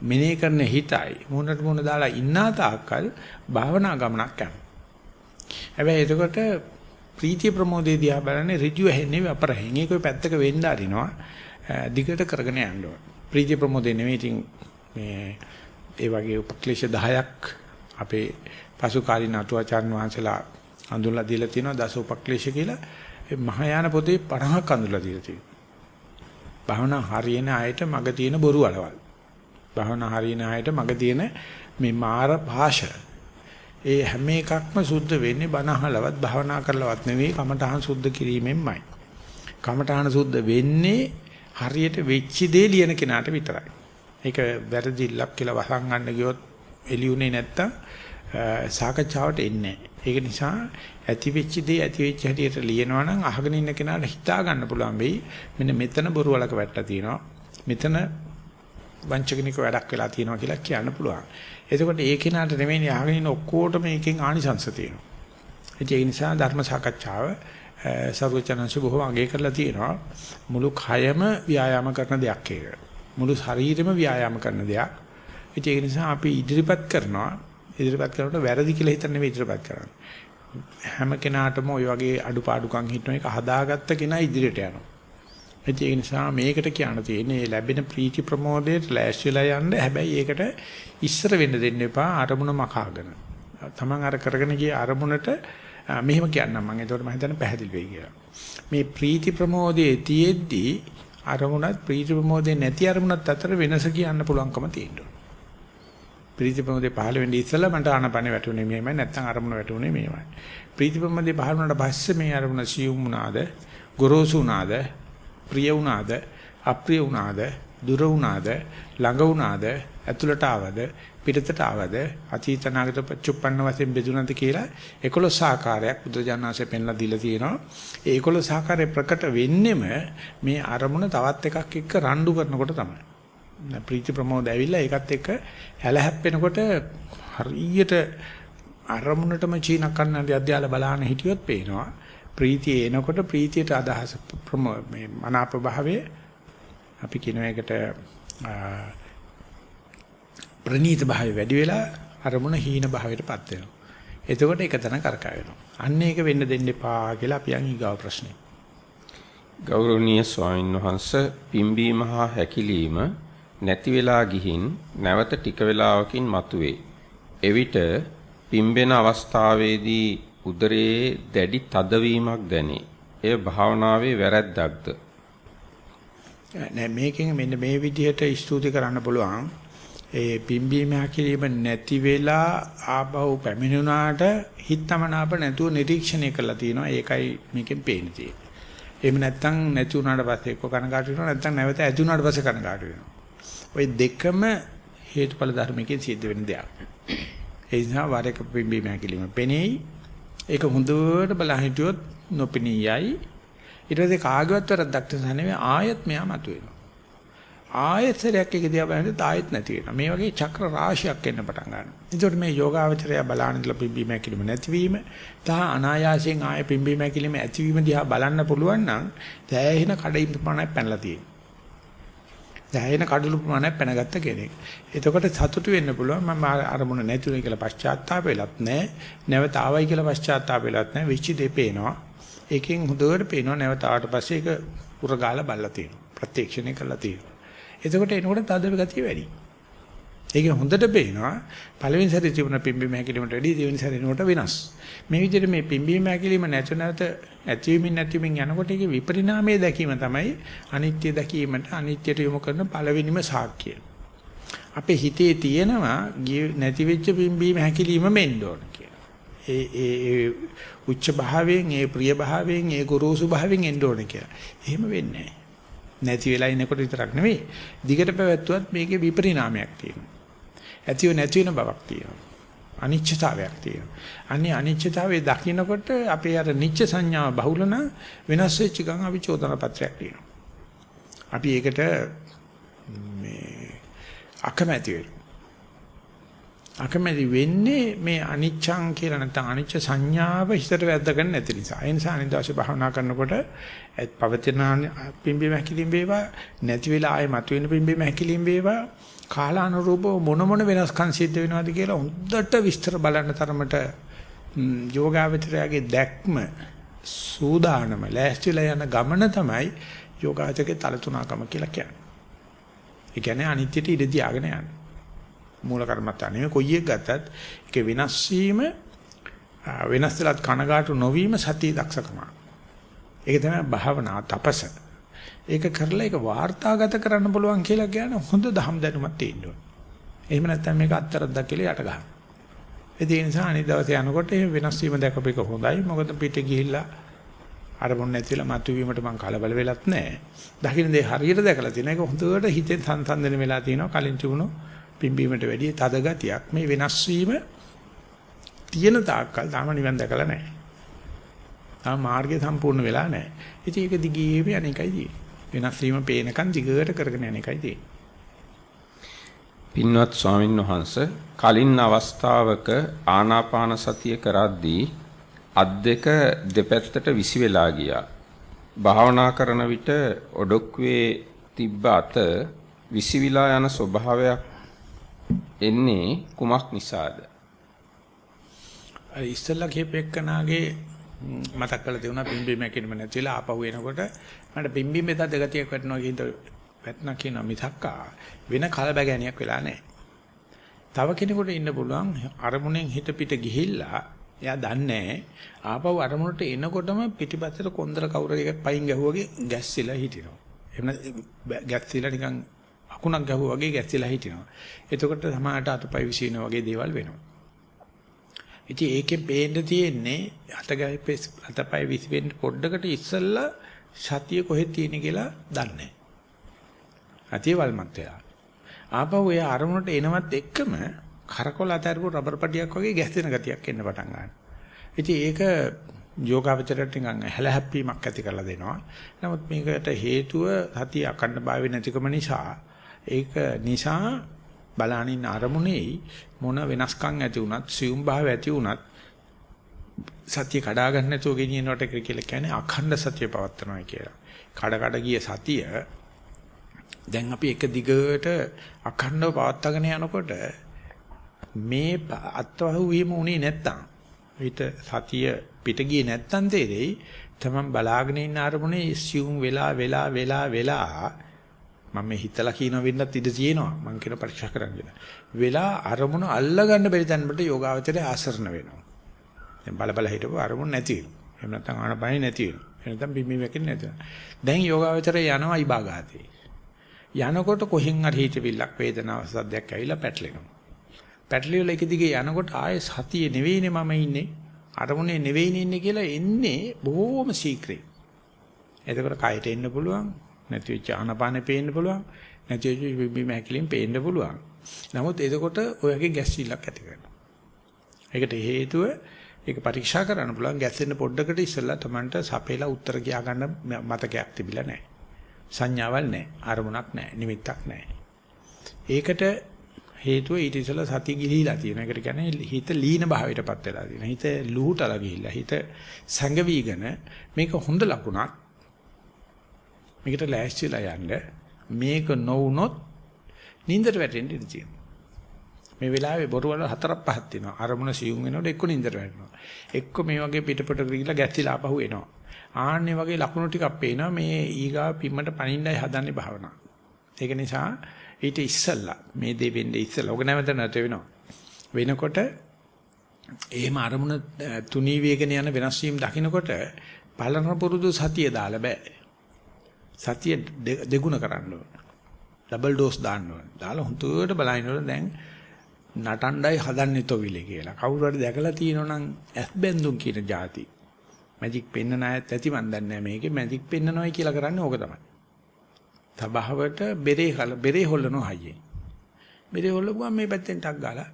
මෙනේ කරන හිතයි මූණට මූණ දාලා ඉන්නා තාක්කල් භාවනා ගමනක් යනවා. හැබැයි එතකොට ප්‍රීතිය ප්‍රමෝදේ දිහා බලන්නේ ඍජුව හැන්නේ අපරහෙන් ඒකේ පැත්තක වෙන්න අරිනවා. දිගට කරගෙන යන්න ඕන. ප්‍රීතිය ප්‍රමෝදේ නෙමෙයි ඉතින් මේ ඒ වගේ උපක්ලේශ 10ක් අපේ පසු කාලීන අටුවාචාර්ය වහන්සේලා හඳුන්ලා දීලා තියෙනවා දස උපක්ලේශ කියලා. ඒ මහායාන පොතේ 50ක් හඳුන්ලා දීලා තියෙනවා. භාවනා හරියන අයට මග තියෙන බොරු වලවල්. භාවනා හරියන අයට මග තියෙන මේ මාර භාෂ. ඒ හැම එකක්ම සුද්ධ වෙන්නේ බනහලවත් භාවනා කරලවත් නෙවෙයි කමඨහන් සුද්ධ කිරීමෙන්මයි. කමඨහන් සුද්ධ වෙන්නේ හරියට වෙච්ච දේ ලියන කෙනාට විතරයි. ඒක වැරදිල්ලක් කියලා වහන් ගන්න ගියොත් එළියුනේ නැත්තම් සාකච්ඡාවට එන්නේ ඒක නිසා ඇති වෙච්ච දේ ඇති වෙච්ච හැටියට ලියනවා නම් අහගෙන ඉන්න කෙනාට හිතා ගන්න පුළුවන් වෙයි. මෙන්න මෙතන බොරු වලක වැටලා තියෙනවා. මෙතන වංචකනික වැඩක් වෙලා තියෙනවා කියලා කියන්න පුළුවන්. එතකොට ඒ කෙනාට නෙමෙයි අහගෙන ඉන්න ඔක්කොටම මේකෙන් ආනිසංශ තියෙනවා. ඒ නිසා ධර්ම සාකච්ඡාව සර්වචනංශ බොහොම අගය කරලා තියෙනවා. මුළු කයම ව්‍යායාම කරන දෙයක් ඒක. මුළු ශරීරෙම ව්‍යායාම කරන දෙයක්. ඒක නිසා අපි ඉදිරිපත් කරනවා ඉදිරිපත් කරනකොට වැරදි කියලා හිතන්නේ නෙවෙයි ඉදිරිපත් කරන්නේ. හැම කෙනාටම ওই වගේ අඩුපාඩුකම් හිටන එක හදාගත්ත කෙනා ඉදිරියට යනවා. ඒ නිසා මේකට කියන්න තියෙන්නේ ලැබෙන ප්‍රීති ප්‍රමෝදයට ලෑස්තිලා යන්න හැබැයි ඒකට ඉස්සර වෙන්න දෙන්න එපා අරමුණ මකාගෙන. Taman අර කරගෙන ගිය අරමුණට මෙහෙම කියන්නම් මම ඒකට මම හිතන්නේ පැහැදිලි වෙයි කියලා. මේ ප්‍රීති ප්‍රමෝදයේ තියෙද්දි අරමුණත් ප්‍රීති ප්‍රමෝදේ නැති අරමුණත් අතර වෙනස කියන්න පුළුවන්කම තියෙනවා. ප්‍රීති ප්‍රමෝදේ පහළ වෙන්නේ ඉස්සෙල්ලා මට ආනපන වැටුනේ මෙහෙමයි නැත්නම් අරමුණ වැටුනේ මෙහෙමයි. ප්‍රීති ප්‍රමෝදේ පහළ වුණාට පස්සේ මේ අරමුණ සියුම් වුණාද, ගොරෝසු වුණාද, ප්‍රිය වුණාද, අප්‍රිය වුණාද, දුර වුණාද, ළඟ වුණාද, ඇතුළට ආවද, පිටතට ආවද, අතීත නාගත පච්චුප්පන්න වශයෙන් බෙදුනද කියලා 11 ආකාරයක් බුදුජානනාංශයෙන් පෙන්ලා දීලා තියෙනවා. ඒ 11 ආකාරය ප්‍රකට වෙන්නෙම මේ අරමුණ තවත් එකක් එක්ක රණ්ඩු කරනකොට තමයි. ප්‍රීති ප්‍රමෝද ඇවිල්ලා ඒකත් එක්ක හැල හැප්පෙනකොට හරියට අරමුණටම චීන කන්නඩි අධ්‍යාල බලහන හිටියොත් පේනවා ප්‍රීතිය එනකොට ප්‍රීතියට අදහස මේ මනාප භාවයේ අපි කියන එකට ප්‍රනීත භාවය වැඩි වෙලා අරමුණ හීන භාවයටපත් වෙනවා. එතකොට එක තැන කරකා වෙනවා. අන්න ඒක වෙන්න දෙන්න එපා කියලා අපි යන් ඊගාව ප්‍රශ්නේ. ගෞරවනීය ස්වාමීන් වහන්සේ පිම්බීම හා හැකිලිම නැති වෙලා ගිහින් නැවත ටික වේලාවකින් මතුවේ. එවිට පිම්බෙන අවස්ථාවේදී උදරයේ දැඩි තදවීමක් දැනේ. එය භාවනාවේ වැරැද්දක්ද? නෑ මේකෙන් මෙන්න මේ විදිහට ස්තුති කරන්න පුළුවන්. ඒ පිම්බීම හැකිලිම නැති වෙලා ආපහු පැමිණුණාට හිතමනාප නැතුව නිරීක්ෂණය කරලා තියෙනවා. ඒකයි මේකෙන් පේන්නේ. එහෙම නැත්නම් නැති වුණාට පස්සේ එක්ක කනගාටු වෙනවා නැත්නම් නැවත ඇති වුණාට පස්සේ කනගාටු වෙනවා. ওই දෙකම හේතුඵල ධර්මයෙන් සිද්ධ වෙන දෙයක්. ඒ නිසා වර එක පිම්බීම හැකිලිම පෙනෙයි. ඒක හොඳට බලන් හිටියොත් නොපෙනියයි. ඊට පස්සේ කාගවත් වැරද්දක් නැසනේ ආයෙත් මෙයා මතුවෙනවා. ආයෙත් සරයක් එක දිහා බලනකොට ආයෙත් නැති වෙනවා. මේ වගේ චක්‍ර රාශියක් එන්න පටන් ගන්නවා. ඒකට මේ යෝගාවචරය බලන ඉඳලා පිම්බීම හැකිලිම නැතිවීම තහ අනායාසයෙන් ආයෙ පිම්බීම හැකිලිම ඇතිවීම දිහා බලන්න පුළුවන් නම් දැහැින කඩින් ප්‍රමාණයක් පැනලා තියෙනවා. දැහැින කඩළු ප්‍රමාණයක් පැනගත්ත කෙනෙක්. එතකොට සතුටු වෙන්න පුළුවන් මම අරමුණ නැතුනේ කියලා පශ්චාත්තාප වෙලත් නැහැ. නැවත ආවයි කියලා පශ්චාත්තාප වෙලත් නැහැ. වෙච්ච දේ පේනවා. ඒකෙන් හොඳට පේනවා නැවත ආවට පස්සේ ඒක උරගාලා බලලා තියෙනවා. ප්‍රත්‍යක්ෂණය කරලා තියෙනවා. එතකොට එනකොට තද ගතිය වැඩි. ඒක හොඳට පේනවා පළවෙනි සැරේ තිබුණ පිම්බීම හැකිලිමට වැඩිය දෙවෙනි සැරේ නෝට වෙනස්. මේ විදිහට මේ පිම්බීම හැකිලිම නැත නැත ඇතිවීමින් නැතිවීමින් යනකොට ඒකේ විපරිණාමයේ දැකීම තමයි අනිත්‍ය දැකීමට අනිත්‍යට යොමු කරන පළවෙනිම සාක්ෂිය. අපේ හිතේ තියෙනවා නැති වෙච්ච පිම්බීම හැකිලිම මෙන්න ඕන කියලා. ඒ ඒ උච්ච භාවයෙන් ඒ ප්‍රිය භාවයෙන් ඒ ගුරුසු භාවයෙන් එන්න ඕන කියලා. එහෙම වෙන්නේ නැහැ. නැති වෙලා ඉනකොට විතරක් නෙවෙයි. දිගට පැවැත්වුවත් මේකේ විපරිණාමයක් තියෙනවා. ඇතිව නැති වෙන බවක් තියෙනවා. අනිච්චතාවයක් තියෙනවා. අනේ අනිච්චතාවයේ දකින්නකොට අපේ අර නිච්ච සංඥාව බහුල නම් වෙනස් වෙච්ච ගමන් අපි චෝදනා පත්‍රයක් ලියනවා. අපි ඒකට මේ අකමැති වෙනවා. අකමැති වෙන්නේ මේ අනිච්ඡං කියලා නැත්නම් අනිච්ච සංඥාව හිතට වැද්දගන්න නැති නිසා. ඒ නිසා අනිද්දාශ භාවනා කරනකොට පවතින පිම්බීම හැකිලිම් වේවා නැති වෙලා ආයෙ මතුවෙන පිම්බීම හැකිලිම් වේවා කාලානුරූපව මොන මොන වෙනස්කම් සිද්ධ වෙනවද කියලා හොඳට විස්තර බලන්න තරමට යෝගාවචරයාගේ දැක්ම සූදානම ලෑස්තිලා යන ගමන තමයි යෝගාචරයේ තලතුණකම කියලා කියන්නේ. ඒ කියන්නේ අනිත්‍යට ඉඩ තියාගෙන යන්නේ. මූල කර්මත්තා නෙමෙයි කොයි එක ගත්තත් ඒක වෙනස් වීම වෙනස් වෙලත් කනගාටු නොවීම සතිය දක්ෂකම. ඒක තමයි භාවනා තපස. ඒක කරලා ඒක වාර්තාගත කරන්න පුළුවන් කියලා කියන හොඳ දහම් දැනුමක් තියෙන්න ඕන. එහෙම නැත්නම් මේක අත්තරක් කියලා යට ගන්න. ඒ නිසා අනිත් දවසේ යනකොට එහෙම වෙනස් වීම දැකපේක හොඳයි. මොකද පිට ගිහිල්ලා අරමුණ නැතිලා මතුවීමට මම කලබල වෙලත් නැහැ. දකින්න දේ හරියට දැකලා තියෙන එක හොඳට හිතෙන් සංසන්දනය වෙලා තියෙනවා. කලින් තිබුණු පිම්බීමට වැඩිය තද ගතියක්. මේ වෙනස් වීම තියෙන තාක්කල් තාම නිවන් දැකලා නැහැ. තාම මාර්ගය සම්පූර්ණ වෙලා නැහැ. ඉතින් ඒක දිගියේම අනේකයි තියෙන්නේ. වෙනස් වීම පේනකන් දිගට කරගෙන යන එකයි තියෙන්නේ. පින්වත් ස්වාමින් වහන්සේ කලින් අවස්ථාවක ආනාපාන සතිය කරද්දී අත් දෙක දෙපැත්තට විසි වෙලා ගියා. භාවනා කරන විට ඔඩොක්වේ තිබ්බ අත විසිවිලා යන ස්වභාවයක් එන්නේ කුමක් නිසාද? ඉස්සල්ලා කියපෙන්නගේ මතක් කරලා තියුණා පිම්බීම හැකිනම නැතිලා ආපහු එනකොට මට පිම්බීමේ තද ගතියක් වැටෙනවා කියන වැටෙනා කියන මිසක්කා වෙන කලබගැනියක් වෙලා නැහැ. තව කෙනෙකුට ඉන්න පුළුවන් අරමුණෙන් හිත පිට ගිහිල්ලා එයා දන්නේ ආපහු අරමුණට එනකොටම පිටිපස්සට කොන්දර කවුරු එකක් පයින් ගැහුවාගේ ගැස්සිලා හිටිනවා. එහෙම ගැස්සිලා නිකන් අකුණක් ගැහුවා වගේ ගැස්සිලා හිටිනවා. එතකොට සමාහට අතපය විසිනා වගේ දේවල් වෙනවා. ඉතින් ඒකෙන් පේන්න තියෙන්නේ අතගයි අතපය විසිවෙන්න පොඩ්ඩකට ඉස්සල්ලා සතිය කොහෙද තියෙන්නේ කියලා දන්නේ නැහැ. අතිය වල්මත් වෙලා. ආපහු ඒ අරමුණට එනවත් එක්කම කරකොල අතරපු රබර් පටියක් වගේ ගැස්සෙන ගතියක් එන්න පටන් ගන්නවා. ඉතින් ඒක යෝගාවචරයට නිකන් හැලහැප්පීමක් ඇති කරලා දෙනවා. නමුත් මේකට හේතුව සතිය අකණ්ඩ භාවය නැතිකම නිසා ඒක නිසා බලහනින් අරමුණේ මොන වෙනස්කම් ඇති වුණත් සියුම් භාව ඇති වුණත් සතිය කඩා ගන්න නැතුව ගෙනියනවට කියලා කියන්නේ අඛණ්ඩ සතිය පවත්නවා කියලා. කඩ කඩ ගිය සතිය දැන් අපි එක දිගට අඛණ්ඩව පවත්වාගෙන යනකොට මේ අත්වහුව වීම උනේ නැත්තම් හිත සතිය පිට ගියේ නැත්තම් තේරෙයි තමන් බලාගෙන ඉන්න අරමුණේ සියුම් වෙලා වෙලා වෙලා වෙලා මම මේ හිතලා කියන වෙන්නත් ඉඩ තියෙනවා මම කියන පරීක්ෂා කරන්න කියලා. වෙලා අරමුණ අල්ල ගන්න බැරි තැනකට යෝගාවචරය ආසරණ වෙනවා. දැන් බල බල හිටපුව අරමුණ නැති වෙනවා. එහෙම නැත්නම් ආනපනිය නැති වෙනවා. එහෙම නැත්නම් බිම්බි වැකෙන්නේ නැති වෙනවා. දැන් යෝගාවචරය යනවා ඉබාගාතේ. යනකොට කොහෙන් හරි හිතවිල්ලක් වේදනාවක් සද්දයක් ඇවිල්ලා පැටලෙනවා. පැටලිවල එක දිගේ යනකොට ආයේ සතියේ නෙවෙයිනේ මම ඉන්නේ. අරමුණේ නෙවෙයිනේ ඉන්නේ කියලා එන්නේ බොහොම ශීක්‍රේ. එතකොට කයට එන්න පුළුවන්. නැති වෙච්ච ආනපානෙ පේන්න පුළුවන්. නැති වෙච්ච බිම්බි මහැකිලින් පේන්න පුළුවන්. නමුත් එතකොට ඔයගේ ගැස්සිල්ලක් ඇති කරනවා. ඒකට හේතුව ඒක පරීක්ෂා කරන්න පුළුවන් ගැස්සෙන්න පොඩ්ඩකට ඉස්සෙල්ලා Tamanට සපේලා උත්තර කියා ගන්න මතකයක් තිබිලා නැහැ. සංඥාවල් නැහැ. අරමුණක් නැහැ. නිමිත්තක් නැහැ. ඒකට හේතුව ඊට ඉස්සෙල්ලා සතිය ගිලිහිලා තියෙන. ඒකට කියන්නේ හිත ලීන භාවයටපත් වෙලා තියෙන. හිත ලුහුටලා ගිහිල්ලා හිත සංගවිගෙන මේක හොඳ ලකුණක්. මේකට ලෑස්තිලා යන්න මේක නොවුනොත් නින්දට වැටෙන්න ඉඩ තියෙනවා. මේ වෙලාවේ බොරු වල හතරක් පහක් තියෙනවා. අරමුණ සියුම් වෙනකොට එක්ක නින්දට වැටෙනවා. එක්ක මේ වගේ පිටපොට ගිහිල්ලා ගැස්සිලා ආපහු එනවා. ආන්නේ වගේ ලකුණු ටිකක් පේනවා මේ ඊගා පිම්මට පනින්නයි හදන්නේ භාවනාව. ඒක නිසා ඊට ඉස්සල්ලා මේ දේ වෙන්නේ ඉස්සල්ලා. ඔක නැවත නැත වෙනවා. වෙනකොට එහෙම අරමුණ තුනී වේගන යන වෙනස් වීම දකින්නකොට පලන පුරුදු සතිය දාලා බෑ. සතිය දෙගුණ කරන්න ඕන. ඩබල් ඩෝස් දාන්න ඕන. දාලා හුදුවට බලනකොට දැන් නටණ්ඩයි හදන්නේ තොවිලේ කියලා. කවුරු හරි දැකලා තියෙනවනම් ඇස් බැඳුම් කියන જાති. මැජික් පෙන්නන අයත් ඇති මන් දන්නේ නැහැ මේකේ මැජික් පෙන්නනොයි කියලා කරන්නේ ඕක තමයි. තබහවට බෙරේ කල බෙරේ හොල්ලනවා හයියෙන්. බෙරේ හොල්ලපුවම මේ පැත්තෙන් ටක් ගාලා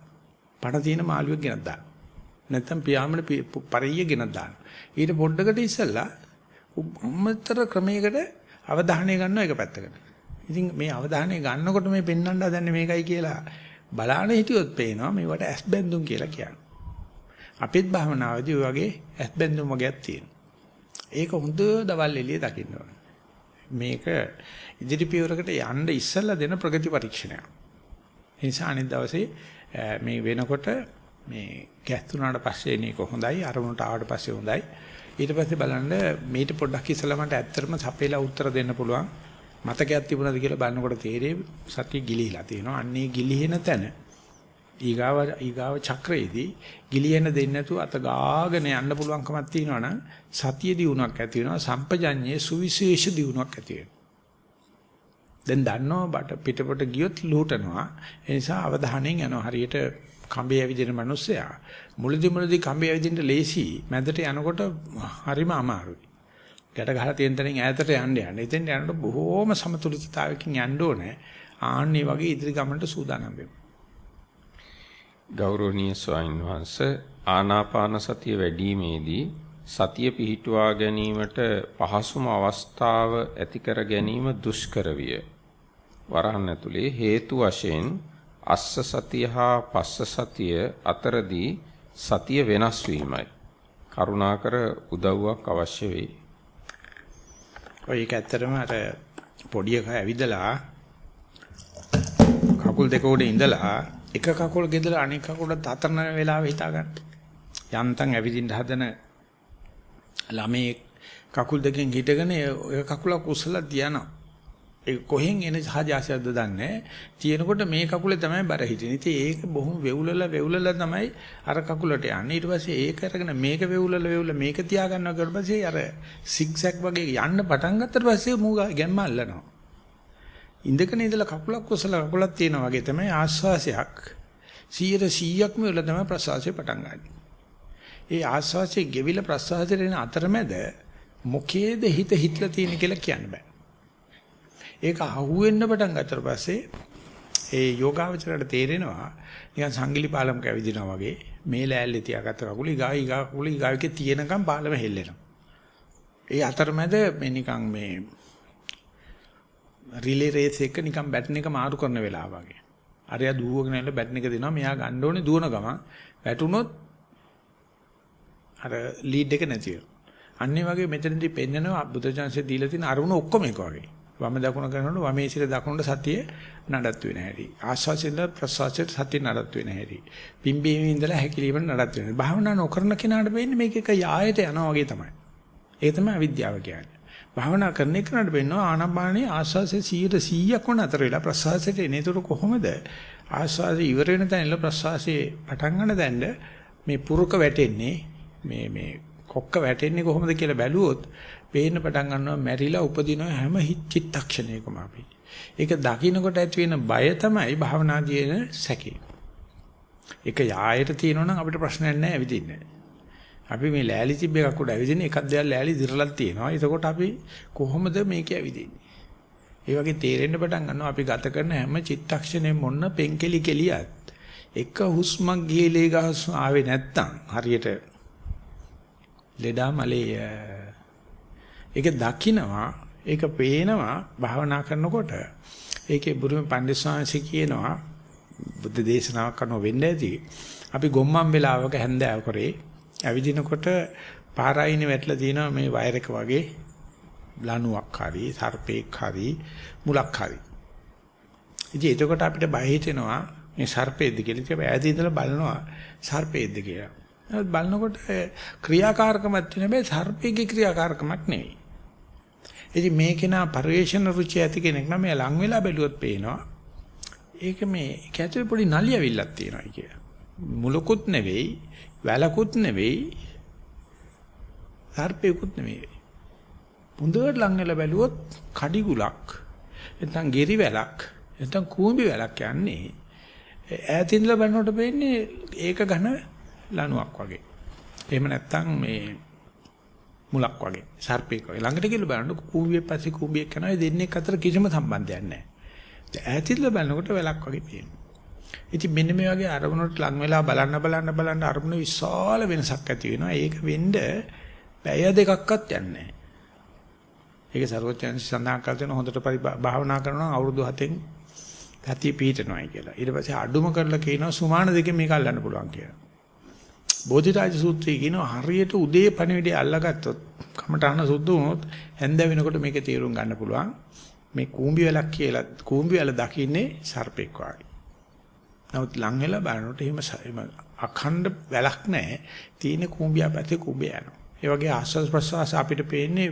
පණ තියෙන මාළුවෙක් ගෙනත් දාන. නැත්තම් පියාඹන පරිය ගෙනත් දාන. ඊට පොඩ්ඩකට ඉස්සෙල්ලා අම්මතර ක්‍රමයකට අවධානය ගන්නවා එක පැත්තකට. ඉතින් මේ අවධානය ගන්නකොට මේ පෙන්වන්න හදන්නේ මේකයි කියලා බලාන හිටියොත් පේනවා මේවට ඇස් බැඳුම් කියලා කියන්නේ. අපිත් භාවනාවේදී ඔය වගේ ඇස් බැඳුම් වගේක් තියෙනවා. ඒක හොඳ දවල් එළිය දකින්න ඕනේ. මේක ඉදිරි පියවරකට යන්න ඉස්සෙල්ලා දෙන ප්‍රගති පරීක්ෂණයක්. ඒ නිසා අනිත් දවසේ මේ වෙනකොට මේ ගැස්තුනාට පස්සේ එන එක හොඳයි අරමුණට ආවට පස්සේ හොඳයි. ඊට පස්සේ බලන්න මීට පොඩ්ඩක් ඉස්සෙල්ලා මට ඇත්තටම සපේලා උත්තර දෙන්න පුළුවන්. මතකයක් තිබුණාද කියලා බලනකොට තේරෙයි සතිය ගිලිහිලා තියෙනවා. අන්නේ ගිලිහෙන තැන ඊගාව ඊගාව චක්‍රයේදී ගිලිහෙන දෙන්නේ නැතුව අත ගාගෙන යන්න පුළුවන්කමක් තියෙනවා නම් සතිය දියුණුවක් ඇති වෙනවා සම්පජඤ්ඤයේ සුවිශේෂ දියුණුවක් ඇති වෙනවා දැන් දන්නවා බට පිටපොට ගියොත් ලූටනවා ඒ නිසා අවධානයෙන් යනවා හරියට කඹේ ඇවිදින මිනිස්සයා මුලදි මුලදි කඹේ ඇවිදින්න ලේසි මැදට යනකොට හරිම අමාරුයි ගැට ගහලා තියෙන තැනින් ඈතට යන්න යන්න. එතෙන් යනකොට බොහෝම සමතුලිතතාවයකින් යන්න ඕනේ. ආන්නේ වගේ ඉදිරි ගමනට සූදානම් වෙමු. ගෞරවනීය ස්වාමීන් වහන්සේ ආනාපාන සතිය වැඩිීමේදී සතිය පිහිටුවා ගැනීමට පහසුම අවස්ථාව ඇති කර ගැනීම දුෂ්කර විය. වරහන් ඇතුලේ හේතු වශයෙන් අස්ස සතිය හා පස්ස සතිය අතරදී සතිය වෙනස් වීමයි. කරුණාකර උදව්වක් අවශ්‍ය වෙයි. ඔය ඒක ඇත්තටම අර පොඩි එකා ඇවිදලා කකුල් දෙක උඩ ඉඳලා එක කකුල් ගෙදලා අනෙක් කකුලට අතරන වෙලාව හිතා ගන්න. යන්තම් ඇවිදින්න හදන ළමේ කකුල් දෙකෙන් හිටගෙන ඔය කකුල කුසල තියනවා. ඒ කොහෙන් එන සහජාසයක්ද දන්නේ තියෙනකොට මේ කකුලේ තමයි බර හිටින්නේ. ඉතින් ඒක බොහොම වෙවුලලා වෙවුලලා තමයි අර කකුලට යන්නේ. ඊට පස්සේ ඒක අරගෙන මේක වෙවුලලා වෙවුලලා මේක තියාගන්නවා ඊට පස්සේ අර සිග්සැග් වගේ යන්න පටන් ගත්තට පස්සේ මූ ගැම්ම අල්ලනවා. ඉඳගෙන ඉඳලා කකුලක් කුසල කකුලක් තියෙනවා වගේ තමයි ආශ්වාසයක් 100%ක්ම වෙලා තමයි ප්‍රශ්වාසය පටන් ගන්නේ. ඒ ආශ්වාසයේ ගෙවිලා ප්‍රශ්වාසයට එන අතරමැද මොකේද හිත හිටලා තියෙන කියලා කියන්න බෑ. ඒක අහුවෙන්න පටන් ගත්තට පස්සේ ඒ යෝගාවචරයට තේරෙනවා නිකන් සංගිලි පාලමක ඇවිදිනවා වගේ මේ ලෑල්ලේ තියාගත්ත කකුල ඊගා ඊගා කකුල ඊගාවිකේ තියෙනකම් පාලම හෙල්ලෙනවා. ඒ අතරමැද මේ නිකන් මේ රිලේ රේස් එක නිකන් බැටන් එක මාරු කරන වෙලාව වගේ. අරයා දුවගෙන යන බැටන් එක දෙනවා මෙයා ගන්න ඕනේ දුවන ගමන් වැටුනොත් අර ලීඩ් එක නැති වෙනවා. අන්නේ වගේ මෙතනදී පෙන්නනවා බුදුචාන්සේ දීලා තියෙන අරමුණ ඔක්කොම එක වගේ. වම දකුණ කරනකොට වමේ සිට දකුණට සතිය නඩත්තු වෙන හැටි. ආස්වාසින්ද ප්‍රසවාසයට සතිය නඩත්තු වෙන හැටි. පිම්බීමේ ඉඳලා හැකිලිම නඩත්තු වෙන. භාවනා නොකරන කෙනාට වෙන්නේ මේක එක යායට යනවා වගේ තමයි. ඒක තමයි අවිද්‍යාව කියන්නේ. භාවනා කරන එකට වෙන්නවා ආනාපානයේ ආස්වාසයේ 100%ක් වුණ අතර වෙලා ප්‍රසවාසයට එන. ඒතර කොහොමද ආස්වාසය ඉවර වෙන තැනilla ප්‍රසවාසයේ පටන් ගන්න දැන්න මේ පුරුක වැටෙන්නේ මේ මේ කොක්ක වැටෙන්නේ කොහොමද කියලා බැලුවොත් පේන්න පටන් ගන්නවා මැරිලා උපදින හැම චිත්තක්ෂණයකම අපි. ඒක දකින්නකොට ඇති වෙන බය තමයි භාවනාදීන සැකේ. ඒක යායට තියෙනවනම් අපිට ප්‍රශ්නයක් නැහැ ඇවිදින්න. අපි මේ ලෑලි තිබ්බ එකක් උඩ ඇවිදින්න එකක් දෙයක් ලෑලි දිරලක් තියෙනවා. එතකොට අපි කොහොමද මේක ඇවිදින්නේ? ඒ වගේ තේරෙන්න පටන් ගන්නවා අපි ගත කරන හැම චිත්තක්ෂණයෙම මොන්න පෙන්කෙලි කෙලියත් එක හුස්මක් ගිහලේ ගහස් ආවේ නැත්තම් හරියට ලෙඩා මලේ ඒක දකිනවා ඒක පේනවා භාවනා කරනකොට. ඒකේ බුරුම පඬිස්සාංශි කියනවා බුද්ධ දේශනාවක් කරනව වෙන්න ඇති. අපි ගොම්මන් වෙලාවක හැන්දෑව කරේ. ඇවිදිනකොට පාරායිනේ වැටලා තියෙනවා මේ වයර් එක වගේ. ලණුවක් හරි සර්පෙක් හරි මුලක් හරි. ඉතින් එතකොට අපිට බය හිතෙනවා මේ සර්පෙද්ද කියලා. ඉතින් ඈත ඉඳලා බලනවා සර්පෙද්ද කියලා. බලනකොට ක්‍රියාකාරකමක් තියෙන හැබැයි සර්පයේ ක්‍රියාකාරකමක් නෙවෙයි ඉතින් මේ කෙනා පරිවේෂණ රුචි ඇති කෙනෙක් නම් එයා ලං වෙලා බැලුවොත් පේනවා ඒක මේ ඒක ඇතුලේ පොඩි නලියවිල්ලක් තියෙනවා කිය. මුලකුත් නෙවෙයි, වැලකුත් නෙවෙයි, සර්පේකුත් නෙවෙයි. පුඳුවට ලං වෙලා බැලුවොත් කඩිගුලක් නැත්නම් ගෙරි වැලක් නැත්නම් කූඹි වැලක් යන්නේ ඈතින්දලා බලනකොට පේන්නේ ඒක ඝන ලණුවක් වගේ. එහෙම නැත්නම් මේ මුලක් වගේ සර්පෙක් වගේ ළඟට ගිහලා බලනකොට කූඹියේ පස්සේ කූඹියක් යනවා දෙන්නෙක් අතර කිසිම සම්බන්ධයක් නැහැ. ඈතින්දලා බලනකොට වැලක් වගේ පේනවා. ඉතින් මෙන්න මේ වගේ අරමුණට ලං වෙලා බලන්න බලන්න බලන්න අරමුණ විශාල වෙනසක් ඇති වෙනවා. ඒක වෙන්න පැය දෙකක්වත් යන්නේ නැහැ. ඒක ਸਰවඥයන් සඳහන් කර දෙන හොඳට භාවනා කරනවා අවුරුදු 7න් ගතිය පිහිටනවායි කියලා. ඊට පස්සේ අඩුම කරලා කියනවා සුමාන දෙකෙන් මේක අල්ලන්න පුළුවන් කියලා. බෝධිරාජ සූත්‍රයේ කියනවා හරියට උදේ පණිවිඩය අල්ලගත්තොත් කමටහන සුද්ධ වුණොත් හැන්ද වෙනකොට මේක තේරුම් ගන්න පුළුවන්. මේ කූඹි වලක් කියලා කූඹි වල දකින්නේ සර්පෙක් වගේ. නමුත් ලං වෙලා බලනකොට එහෙම අඛණ්ඩ වැලක් නැහැ. තියෙන කූඹියා පැත්තේ කූඹිය යනවා. ඒ වගේ ආස්වාද ප්‍රසවාස අපිට පේන්නේ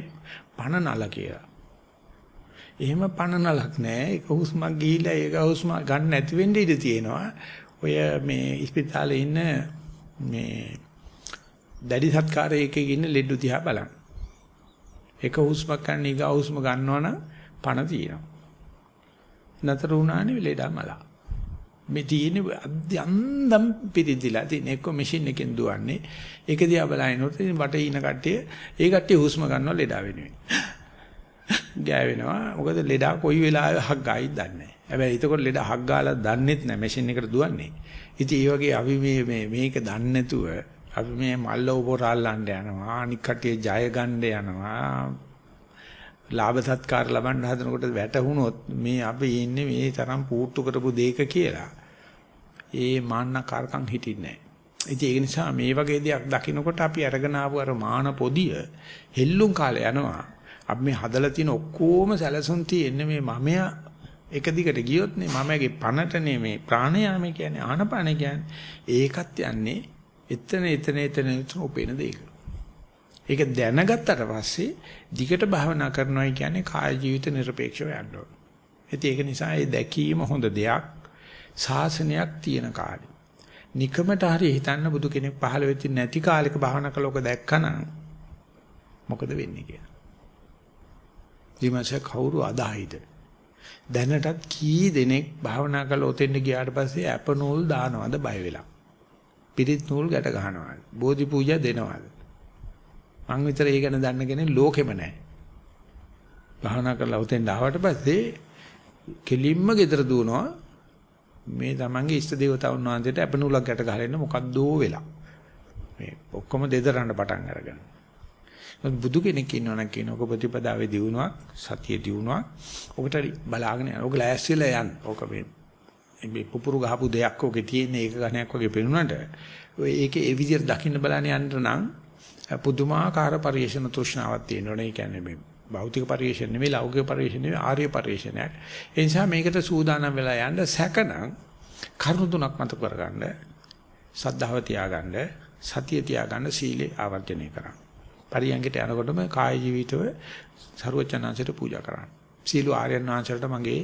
පණ නල කියලා. එහෙම පණ නලක් නැහැ. ඒක හුස්මක් ගිහිලා ඒක හුස්ම ගන්න නැති වෙන්න ඉඩ තියෙනවා. ඔය මේ ඉස්පිතාලේ ඉන්න මේ දැඩි සත්කාරයක ඉන්න ලෙඩු දිහා බලන්න. එක හුස්මක් ගන්න ඊගා හුස්ම ගන්නවනම් පණ තියෙනවා. නතර වුණානේ ලෙඩා මලා. මේ තියෙන අන්දම් පිරිදිලා තියෙන එක්ක මැෂින් එකෙන් දුවන්නේ ඒක දිහා බලනකොට වට ඉන කට්ටිය ඒ කට්ටිය හුස්ම ගන්නවා ලෙඩා වෙනුවෙන් ගෑවෙනවා මොකද ලෙඩා කොයි වෙලාවෙ හක් ගායිද දන්නේ නැහැ හැබැයි ඒතකොට ලෙඩා හක් ගාලා දන්නෙත් නැහැ මැෂින් එකට දුවන්නේ ඉතින් ඒ වගේ අපි මේ මේ මේක දන්නේ නැතුව අපි මේ මල්ල උපරාල්ලන්න යනවා අනික් කට්ටිය ජය ගන්න යනවා ලාභ සත්කාර ලබන්න හදනකොට වැටහුනොත් මේ අපි ඉන්නේ මේ තරම් පූට්ටු කරපු දෙයක කියලා. ඒ මාන්නකාරකම් හිටින්නේ නැහැ. ඉතින් ඒ නිසා මේ වගේ දෙයක් දකිනකොට අපි අරගෙන ආපු අර මාන පොදිය හෙල්ලුම් කාලේ යනවා. අපි මේ හදලා තියෙන ඔක්කොම සැලසුම් තියෙන්නේ මේ මමයා එක දිගට ගියොත් නේ මමගේ පණටනේ මේ ප්‍රාණයාම කියන්නේ ආනපාන කියන්නේ ඒකත් යන්නේ එතන එතන එතන එතන උපේන දෙයක. ඒක දැනගත්තට පස්සේ දිගට භාවනා කරනවා කියන්නේ කාය ජීවිත নিরপেক্ষව යන්න ඕන. ඒක නිසා ඒ දැකීම හොඳ දෙයක්. ශාසනයක් තියෙන කාලේ. নিকමට හරි හිතන්න බුදු කෙනෙක් පහළ වෙති නැති කාලෙක භාවනා කළෝක දැක්කනම් මොකද වෙන්නේ කියලා. ඊමණසේ කවුරු අදායිද? දැනටත් කී දෙනෙක් භාවනා කරලා ඔතෙන්ට ගියාට පස්සේ අප නූල් දානවද බය වෙලා. පිරිත් නූල් ගැට ගන්නවද? බෝධි පූජා දෙනවද? මං විතර ඒ ගැන දන්න කෙනෙක් ලෝකෙම නැහැ. භාවනා කරලා උතෙන් ආවට පස්සේ කෙලින්ම ගෙදර දුවනවා මේ තමන්ගේ ඉෂ්ට දේවතාවුන් වහන්සේට අපනූලක් ගැට ගහලා ඉන්න මොකද්දෝ වෙලා. මේ ඔක්කොම දෙදරන්න පටන් අරගෙන. බුදු කෙනෙක් ඉන්නවනම් කියන ඔක ප්‍රතිපදාවේ දිනුවක් සතියේ දිනුවක් ඔකට බලාගෙන යන. ඔක ලෑස්තිලා යන්න. ඔක මේ මේ පුපුරු ගහපු දෙයක් ඔකේ තියෙන ඒක ගණයක් වගේ පෙනුනට ඔය ඒකේ ඒ විදිහට දකින්න බලන්න යන්න නම් පුදුමාකාර පරිේශන තෘෂ්ණාවක් තියෙනවනේ. ඒ කියන්නේ මේ භෞතික පරිේශන නෙමෙයි ලෞකික පරිේශන නෙමෙයි ආර්ය පරිේශනයක්. ඒ නිසා මේකට සූදානම් වෙලා යන්න සැකනම් කරුණු තුනක් මත කරගන්න. සද්ධාව තියාගන්න, සතිය තියාගන්න, සීලේ ආවර්ජනය කරන්න. පරියංගයට යනකොටම කාය ජීවිතව ਸਰුවචනාංශයට පූජා කරන්න. සීල ආර්යයන් වහන්සේට මගේ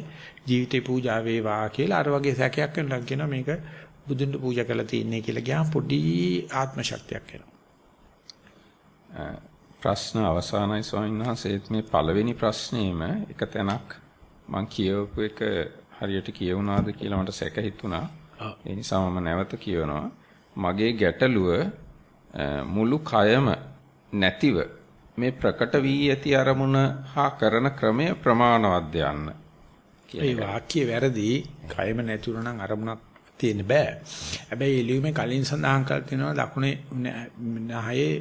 ජීවිතේ පූජා වේවා කියලා අර වගේ සැකයක් වෙනවා කියනවා මේක බුදුන්ට පූජා කරලා තියන්නේ කියලා ගියාම පොඩි ආත්ම ශක්තියක් එනවා. ප්‍රශ්න අවසానයි ස්වාමීන් වහන්සේ මේ පළවෙනි ප්‍රශ්නේම එක තැනක් මම කියවපු එක හරියට කියවුණාද කියලා මට සැක හිතුණා. ඒ නිසා මම නැවත කියවනවා. මගේ ගැටලුව මුළු කයම නැතිව මේ ප්‍රකට වී ඇති අරමුණ හා කරන ක්‍රමය ප්‍රමාණවත්ද යන්න. ඒ වාක්‍ය වැරදි. කයම නැතුණා නම් අරමුණක් තියෙන්න බෑ. හැබැයි එළියුමේ කලින් සඳහන් කර තිනවා දකුණේ නහයේ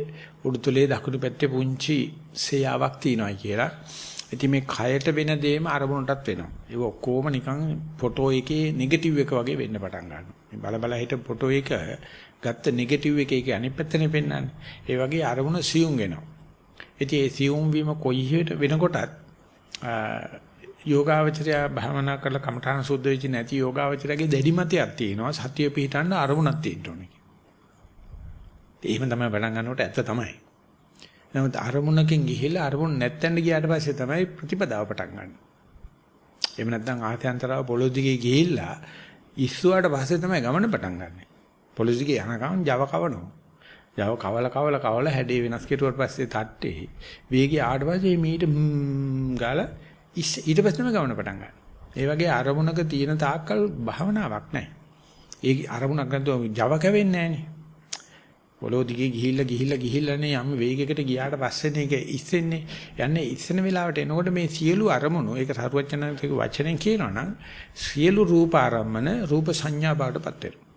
උඩුතලයේ දකුණු පැත්තේ පුංචි සේයාවක් තියෙනවා කියලා. ඉතින් මේ කයට වෙන දේම අරමුණටත් වෙනවා. ඒක ඔක්කොම නිකන් ෆොටෝ එකේ නෙගටිව් එක වගේ වෙන්න පටන් ගන්නවා. මේ බල බල හිට ෆොටෝ එක ගත්ත නෙගටිව් එක ඒක අනිත් පැත්තනේ පෙන්වන්නේ. ඒ වගේ අරමුණ සියුම් වෙනවා. ඉතින් ඒ සියුම් වීම කොයි වෙනකොටත් යෝගාවචරය භාවනා කරලා කමඨාන සුද්ධ වෙච්ච නැති යෝගාවචරයගේ දැඩි මතයක් තියෙනවා සතිය පිහිටන්න අරමුණක් තියෙන්න ඕනේ. එහෙම තමයි පටන් ගන්නකොට ඇත්ත තමයි. නමුත් අරමුණකින් ගිහිල්ලා අරමුණ නැත්තෙන් ගියාට පස්සේ තමයි ප්‍රතිපදාව පටන් ගන්න. එහෙම නැත්නම් ආත්‍යන්තරව පොළොව දිගේ ගිහිල්ලා ඉස්සුවාට පස්සේ තමයි ගමන පටන් ගන්නෙ. පොළොව දිගේ යන ගමන් Java කවනවා. Java කවල කවල කවල හැඩේ වෙනස් කෙරුවට පස්සේ තට්ටේ වේගය ආවට පස්සේ මීට ගාලා ඊට පස්සේ තමයි ගමන පටන් ගන්නේ. ඒ වගේ අරමුණක තියෙන තාක්කල් භාවනාවක් නැහැ. ඒ අරමුණක් නැතුව Java කැවෙන්නේ නැහනේ. පොළොව දිගේ ගිහිල්ලා ගිහිල්ලා ගිහිල්ලානේ යම් වේගයකට ගියාට පස්සේනේ ඒක ඉස්සෙන්නේ යන්නේ ඉස්සෙන වෙලාවට එනකොට මේ සියලු අරමුණු ඒක සරුවචනන්තික වචනෙන් කියනවා නම් සියලු රූප ආරම්මන රූප සංඥා බවටපත් වෙනවා.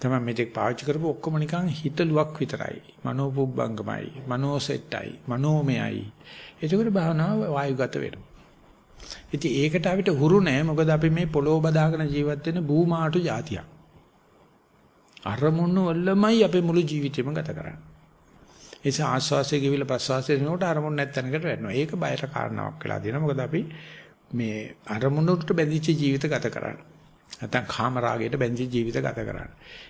තමයි මේක පාවිච්චි කරපු ඔක්කොම නිකන් හිතලුවක් විතරයි. මනෝපුබ්බංගමයි, මනෝසෙට්ටයි, මනෝමයයි. ඒකවල භාවනාව වායුගත වෙනවා. ඉතින් ඒකට අපිට හුරු නෑ මොකද අපි මේ පොළොව බදාගෙන ජීවත් වෙන භූමාටු జాතියක්. අරමුණු වලමයි අපේ මුළු ජීවිතේම ගත කරන්නේ. ඒ නිසා ආස්වාසයේ කිවිල ප්‍රසවාසයේ නෝට අරමුණ නැත්නම්කට වැටෙනවා. ඒක බයර කාරණාවක් වෙලා දෙනවා. මොකද අපි මේ අරමුණට බැඳිච්ච ජීවිත ගත කරන්නේ. නැත්නම් කාම රාගයට බැඳිච්ච ජීවිත ගත කරන්නේ.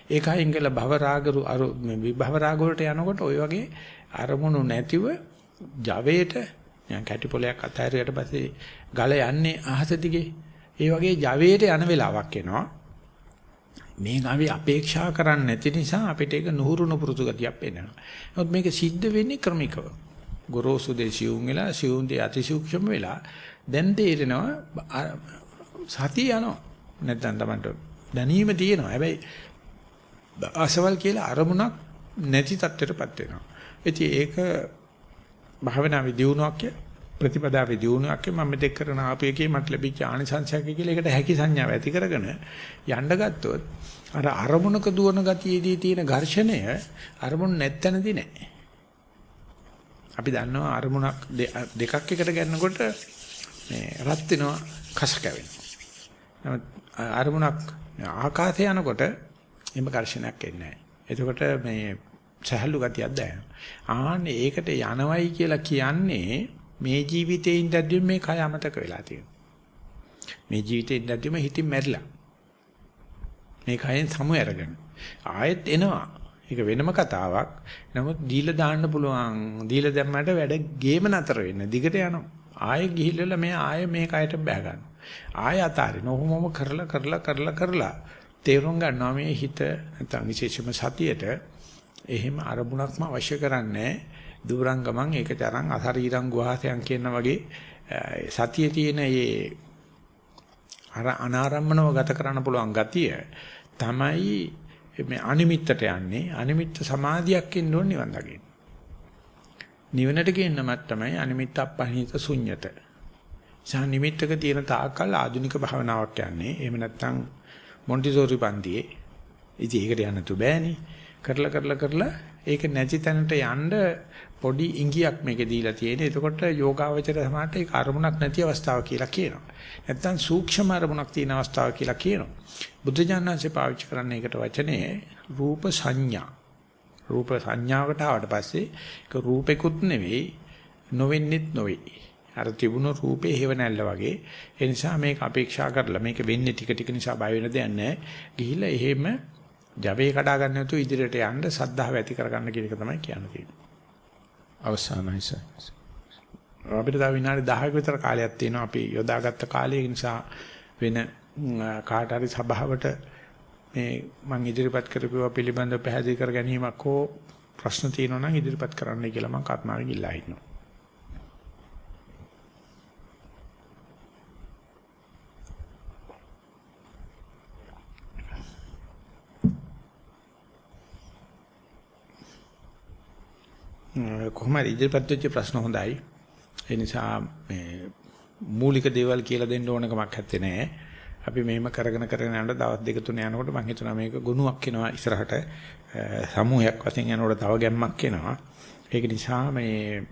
ඒකයින් ගල භව රාග අර විභව රාග වලට යනකොට ওই වගේ අරමුණු නැතිව ජවයට නිකන් කැටි පොලයක් අතහැරියට පස්සේ ගල යන්නේ අහස දිගේ. ඒ වගේ ජවයට යන වෙලාවක් එනවා. මේක අපි අපේක්ෂා කරන්නේ නැති නිසා අපිට ඒක නුහුරු නුපුරුතු ගතියක් පේනවා. නමුත් මේක සිද්ධ වෙන්නේ ක්‍රමිකව. ගොරෝසු දේශියුම් වෙලා සියුම් දේ අතිසූක්ෂම වෙලා දැන් තේරෙනවා සතිය යනවා. නැත්නම් තමයි දැනීම තියෙනවා. හැබැයි අසවල් කියලා අරමුණක් නැති තත්ත්වයටපත් වෙනවා. ඉතින් ඒක භාවනාවේ දියුණුවක් ප්‍රතිපදාවේ දියුණුවක් මම මෙතෙක් කරන ආපු එකේ මට ලැබිච්ච ආනිසංසයක් කියලා ඒකට හැකි සංඥාව ඇති කරගෙන යන්න ගත්තොත් අර අරමුණක දුවන ගතියේදී තියෙන ඝර්ෂණය අරමුණ නැත්තනදී නැහැ. අපි දන්නවා අරමුණක් දෙකක් එකට ගන්නකොට මේ රත් වෙනවා කස කැවෙනවා. නමුත් අරමුණක් ආකාශය යනකොට එම ඝර්ෂණයක් එන්නේ නැහැ. එතකොට මේ සහැල්ලු ගතියක් දැනෙනවා. ආන්නේ ඒකට යනවයි කියලා කියන්නේ මේ ජීවිතේ ඉඳද්දී මේ කය අමතක වෙලා තියෙනවා. මේ ජීවිතේ ඉඳද්දීම හිතින් මැරිලා. මේ කයෙන් සමු අරගෙන ආයෙත් එනවා. ඒක වෙනම කතාවක්. නමුත් දීලා දාන්න පුළුවන්. දීලා දැම්මට වැඩ ගේම නතර වෙන්න. දිගට යනවා. ආයෙ ගිහිල්ලා මේ ආයෙ මේ කයට බෑ ගන්න. ආයෙ අතාරින. ඔහොමම කරලා කරලා කරලා කරලා තේරුම් ගන්නවා මේ හිත නැත්නම් විශේෂම සතියේට එහෙම අරමුණක්ම අවශ්‍ය කරන්නේ දුරංගමං ඒක තරම් අශරීරං ගුහාසයන් කියන වගේ සතියේ තියෙන මේ අර අනාරම්මනව ගත කරන්න පුළුවන් ගතිය තමයි මේ අනිමිත්තට යන්නේ අනිමිත්ත සමාධියක් ඉන්න ඕන නිවන් දකින්න. නිවනට කියනමත් තමයි අනිමිත්ත අපහිත ශුන්්‍යත. සහ නිමිත්තක තියෙන තාකල් ආධුනික භාවනාවක් යන්නේ. එහෙම නැත්නම් මොන්ටිසෝරි පන්තියේ ඉතින් ඒකට යන්න තු බෑනේ. කරලා කරලා කරලා ඒක නැති තැනට යන්න පොඩි ඉඟියක් මේකේ දීලා තියෙන. එතකොට යෝගාවචර සමානට ඒක අරමුණක් නැති අවස්ථාව කියලා කියනවා. නැත්තම් සූක්ෂම අරමුණක් තියෙන අවස්ථාව කියලා කියනවා. බුද්ධ ඥානanse පාවිච්චි කරන්නේ ඒකට වචනේ රූප සංඥා. රූප සංඥාවට ආවට පස්සේ ඒක රූපෙකුත් නෙවෙයි නොවෙන්නෙත් නොවේ. අර තිබුණු රූපේ හේව නැල්ල වගේ. ඒ නිසා මේක අපේක්ෂා කරලා මේක වෙන්නේ ටික ටික නිසා බය වෙන දෙයක් නැහැ. ගිහිල්ලා එහෙම ජවයේ කඩා ගන්න නැතුව ඉදිරියට යන්න සද්ධාව ඇති කරගන්න කියන එක තමයි කියන්නේ. අවසානයි සර්. අපිට තව විනාඩි 10ක විතර කාලයක් තියෙනවා අපි යොදාගත්ත කාලය නිසා වෙන කාට හරි සභාවට මේ මම ඉදිරිපත් කරපුවා පිළිබඳව පැහැදිලි කර ගැනීමක් හෝ ප්‍රශ්න තියෙනවා නම් ඉදිරිපත් කරන්නයි කියලා මම කර්මාවෙන් ඉල්ලා හිටිනවා. කොහොම හරි ඉදිරිපත් වෙච්ච ප්‍රශ්න හොඳයි. ඒ නිසා මේ මූලික දේවල් කියලා දෙන්න ඕන කමක් නැත්තේ නෑ. අපි මෙහෙම කරගෙන කරගෙන යනකොට දවස් දෙක තුන යනකොට මම හිතනවා මේක ගුණයක් එනවා ඉස්සරහට සමූහයක් වශයෙන් යනකොට තව ගැම්මක් එනවා. ඒක නිසා මේ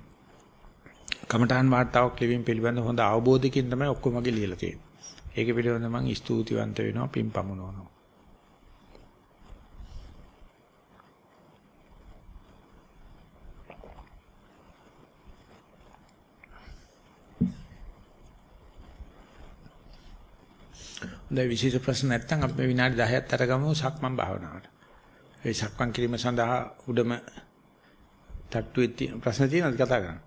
කමඨාන් වාර්තාවක් ලිවීම පිළිබඳ හොඳ අවබෝධයකින් තමයි ඔක්කොමගේ ලියලා තියෙන්නේ. ඒක පිළිබඳව මම ස්තුතිවන්ත වෙනවා පින් පමුණවනවා. දැන් විශේෂ ප්‍රශ්න නැත්නම් අපි විනාඩි 10ක් අරගමු සක්මන් භාවනාවට. ඒ සක්මන් කිරීම සඳහා උඩම තට්ටුවේ ප්‍රශ්න තියෙනවද කතා කරන්න?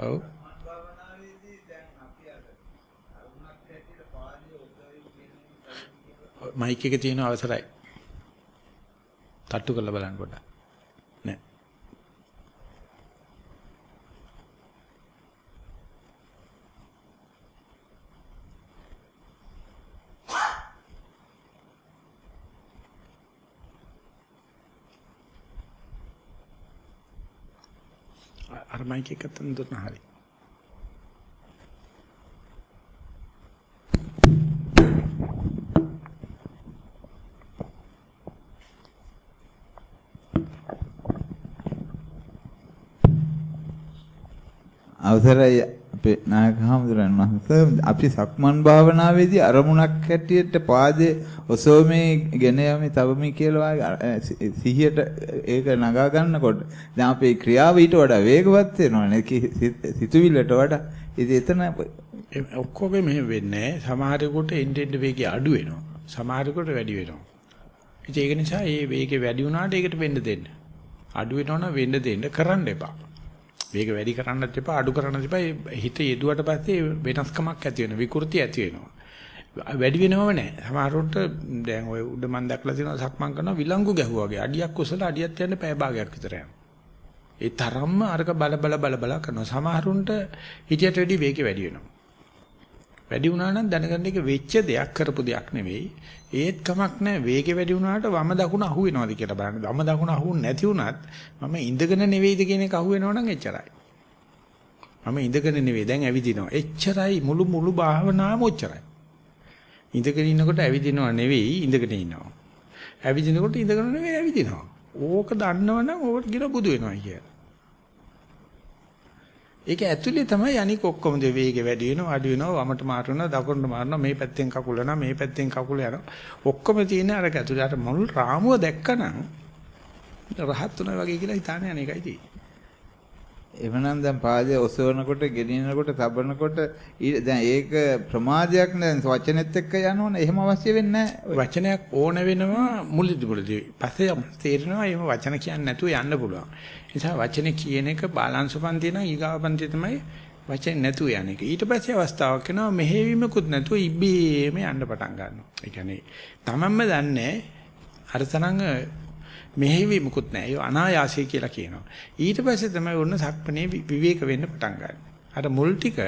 ඔව්. මයික් එක තියෙන අවසරයි. තට්ටු කරලා බලන්න පොඩ්ඩක්. අර මයික් එක තන දුන්න හරියි. අවසරයි අපේ නායක හමුදුරන් වහන්සේ අපි සක්මන් භාවනාවේදී අරමුණක් හැටියට පාදයේ ඔසෝමේ ගෙන යමි තවමි කියලා සිහියට ඒක නගා ගන්නකොට දැන් අපේ ක්‍රියාව ඊට වඩා වේගවත් වෙනවනේ සිතුවිල්ලට වඩා. ඉතින් එතන ඔක්කොගේ මෙහෙම වෙන්නේ සමහරෙකුට එන්ඩෙන්ඩ් වේගය අඩු වෙනවා. සමහරෙකුට වැඩි වෙනවා. ඉතින් ඒක නිසා මේ වේගය වැඩි වුණාට ඒකට වෙන්න දෙන්න. අඩු වෙනවනම් වෙන්න දෙන්න කරන්න එපා. වේග වැඩි කරන්නත් එපා අඩු කරන්නත් එපා. හිත යෙදුවට පස්සේ වෙනස්කමක් ඇති වෙනවා. විකෘති ඇති වෙනවා. වැඩි වෙනවම නැහැ. සමහරවිට දැන් ඔය උඩ මන් දැක්ලා තියෙනවා සක්මන් කරනවා විලංගු ගැහුවා වගේ. අඩියක් උසලා අඩියක් යන්න පැය භාගයක් විතර යනවා. ඒ තරම්ම අරක බල බල බල බල කරනවා. සමහරුන්ට හිතියට වැඩි වේගෙ වැඩි වෙනවා. වැඩි වුණා නම් දැනගන්න එක වෙච්ච දෙයක් කරපු දෙයක් නෙවෙයි. ඒත් කමක් නැහැ වේගෙ වැඩි වුණාට වම දකුණ අහු වෙනවද කියලා බලන්න. වම දකුණ අහුන්නේ නැති වුණත් මම ඉඳගෙන නෙවෙයිද කියන එක අහු වෙනවනම් එච්චරයි. මම ඉඳගෙන නෙවෙයි දැන් ඇවිදිනවා. එච්චරයි මුළු මුළු භාවනාවම ඔච්චරයි. ඉඳගෙන ඉන්නකොට ඇවිදිනව නෙවෙයි ඉඳගෙන ඉන්නවා. ඇවිදිනකොට ඉඳගෙන නෙවෙයි ඇවිදිනවා. ඕක දන්නවනම් ඕකට කියන බුදු වෙනවා කියලා. ඒක ඇතුලේ තමයි අනික ඔක්කොම දේ වේගය වැඩි වෙනවා අඩු වෙනවා වමට මාරනවා දකුණට මාරනවා මේ පැත්තෙන් කකුල යනවා මේ පැත්තෙන් කකුල යනවා. ඔක්කොම තියෙන අර ඇතුලේ. අර මුල් රාමුව දැක්කනම් රහත් උනා වගේ කියලා හිතානේ අනේකයි තියෙන්නේ. එවනම් දැන් පාදයේ ඔසවනකොට ගෙනියනකොට තබනකොට දැන් ඒක ප්‍රමාදයක් නෑ. වචනෙත් එක්ක යනවනේ. එහෙම අවශ්‍ය වෙන්නේ වචනයක් ඕන වෙනවා මුලදි මුලදි. පස්සේ තේරෙනවා එහෙම වචන කියන්නේ නැතුව යන්න පුළුවන් නිසා වචනේ කියන එක බාලන්ස් පන්ති නම් ඊගාව පන්ති තමයි වචනේ නැතුව යන එක. ඊට පස්සේ අවස්ථාවක් එනවා මෙහෙවීමකුත් නැතුව ඉබේම යන්න පටන් ගන්නවා. ඒ කියන්නේ තමන්ම දන්නේ අරතනංග මෙහෙවීමකුත් නැහැ. ඒ අනායාසය කියලා කියනවා. ඊට පස්සේ තමයි ඔන්න සක්පනේ විවේක වෙන්න පටන් ගන්න. අර මුල් ටික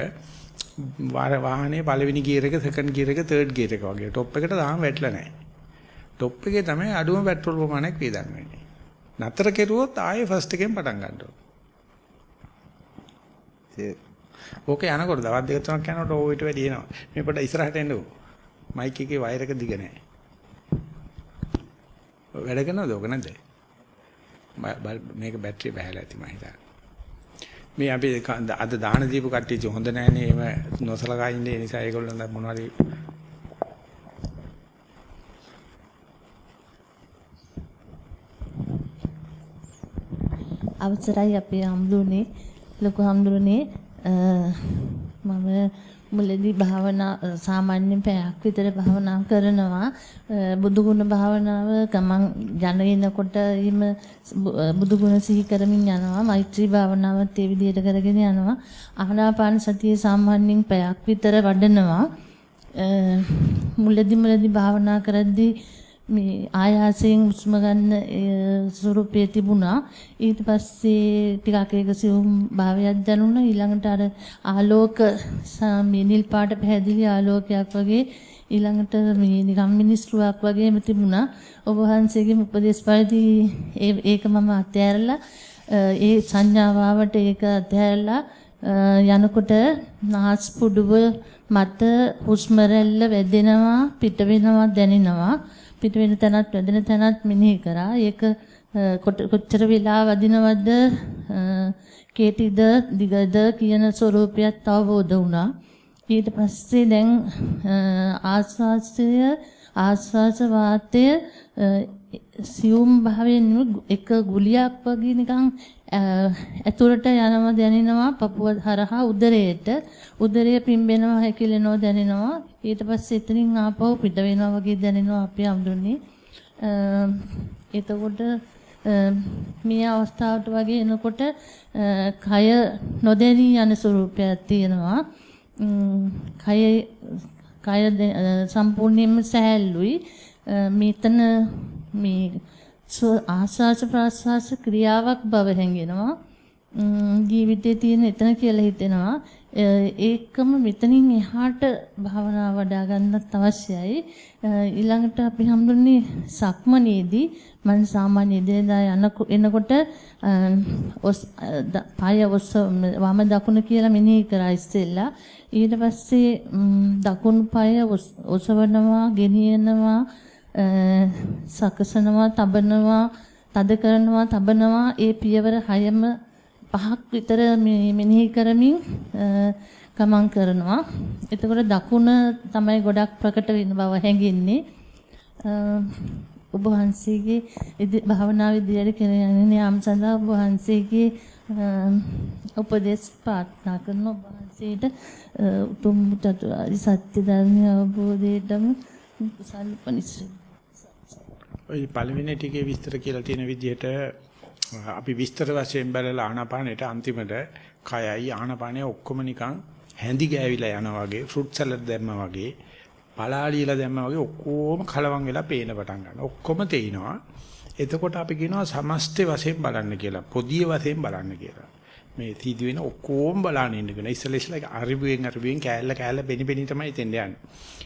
වාහනේ පළවෙනි ගියර් එක, සෙකන්ඩ් ගියර් එක, තර්ඩ් ගියර් එක වගේ টොප් එකට තාම වැටලා නැහැ. টොප් එකේ තමයි අඩුම පෙට්‍රල් ප්‍රමාණයක් වේදන් වෙන්නේ. නතර කෙරුවොත් ආයේ ෆස්ට් එකෙන් පටන් ගන්න ඕනේ. ඕක යනකොට දවස් දෙක තුනක් යනකොට ඕක ඊට වැඩි එනවා. මේ පොඩ ඉස්සරහට එන්නකෝ. මයික් එකේ වයර් එක දිග නැහැ. වැඩ කරනවද ඕක නැද්ද? මේක බැටරිය බහැලා ඇති මම හිතන්නේ. මේ අපි අද දාන දීපු කට්ටිය හොඳ නැහැනේ. එහෙම නොසලකා ඉන්නේ නිසා ඒගොල්ලෝ මොනවාරි අවසරයි අපේ හම්දුනේ ලොකු හම්දුනේ මම මුලදී භාවනා සාමාන්‍යයෙන් පැයක් විතර භාවනා කරනවා. බුදුගුණ භාවනාව ගමන් යනකොට එහෙම බුදුගුණ සිහි කරමින් යනවා මෛත්‍රී භාවනාවත් ඒ විදිහට කරගෙන යනවා. ආනාපාන සතිය සාමාන්‍යයෙන් පැයක් විතර වඩනවා. මුලදී මුලදී භාවනා කරද්දී මේ ආයාසයෙන් හුස්ම ගන්න ස්වරූපයේ තිබුණා. ඊට පස්සේ ටිකක් ඒක සිවුම් භාවයක් දැනුණා. ඊළඟට අර ආලෝක මේ නිල් පාට පැහැදිලි ආලෝකයක් වගේ ඊළඟට මේ නිකම් මිනිස්රුවක් වගේම තිබුණා. ඔබ වහන්සේගේ උපදේශ පරිදි ඒක මම අත්හැරලා ඒ සංඥාවාවට ඒක අත්හැරලා යනකොට නාස් පුඩුව මත හුස්ම රැල්ල වැදෙනවා පිට වෙනවා දැනෙනවා පිට වෙන තැනත් වැදෙන තැනත් මෙනෙහි කරා. ඒක කොච්චර වෙලා වදිනවද කේටිද දිගද කියන ස්වરૂපයක් අවබෝධ වුණා. ඊට පස්සේ දැන් ආස්වාසය ආස්වාස වාතය සියුම් භාවයෙන් එක ගුලියක් වගේ නිකන් ඇතුළට යනවා දැනෙනවා පපුව හරහා උදරයට. උදරය පිම්බෙනවා හැකිලෙනවා දැනෙනවා. ඊට පස්සේ එතනින් ආපහු පිට වෙනවා වගේ දැනෙනවා අපේ අඳුන්නේ. එතකොට මේ අවස්ථාවට වගේ එනකොට කය නොදැනී යන ස්වરૂපයක් තියෙනවා. කය කය දෙ- අ, සම්පූර්ණයෙන්ම සෑල්ලුයි. අ, මෙතන මේ ස්ව- ආස්වාස ප්‍රාස්වාස ක්‍රියාවක් බව හැඟෙනවා. ම්, ජීවිතයේ තියෙන එතන කියලා හිතෙනවා. අ, ඒකම මෙතනින් එහාට භාවනා වඩා ගන්නත් අවශ්‍යයි. අ, ඊළඟට අපි හම්බුනේ සක්මනේදී මම සාමාන්‍ය ඉදිරියදා යනකොට එනකොට අ, ඔස් අ, ද- පාය ඔස් වම දකුණ කියලා මෙනෙහි කරා ඉස්සෙල්ලා. ඊට පස්සේ ම්, දකුණු පාය ඔස්- ඔසවනවා, ගෙනියනවා, අ, සකසනවා, තබනවා, තද කරනවා, තබනවා. ඒ පියවර හයම පහක් විතර මේ මෙනෙහි කරමින් අ, ගමන් කරනවා. එතකොට දකුණ තමයි ගොඩක් ප්‍රකට වෙන බව හැඟෙන්නේ. අ, ඔබ වහන්සේගේ ඉදි භාවනා විදියට කරගෙන යාම සඳහා ඔබ වහන්සේගේ අ, උපදෙස් ප්‍රාර්ථනා කරන ඔබ වහන්සේට අ, උතුම් චතුරාර්ය සත්‍ය ධර්මය අවබෝධයටම කුසල් උපනිශ්‍රේ ඔය පළවෙනි ටිකේ විස්තර කියලා තියෙන විදිහට අපි විස්තර වශයෙන් බලලා ආනාපානෙට අන්තිමට කයයි ආනාපානය ඔක්කොම නිකන් හැඳි ගෑවිලා යනවා වගේ ෆෘට් සලාඩ් දැම්මා වගේ පලාලියලා දැම්මා වගේ ඔක්කොම කලවම් වෙලා පේන පටන් ගන්නවා. ඔක්කොම තේිනවා. එතකොට අපි කියනවා සමස්තය වශයෙන් බලන්න කියලා. පොදිය වශයෙන් බලන්න කියලා. මේ තීදි වෙන ඔක්කොම බලන්න ඉන්න කියන ඉස්සෙල්ලා ඉස්සෙල්ලා අරිබුවෙන් අරිබුවෙන් කෑල්ල කෑල්ල බෙනි බෙනි තමයි තෙන්ද යන්නේ.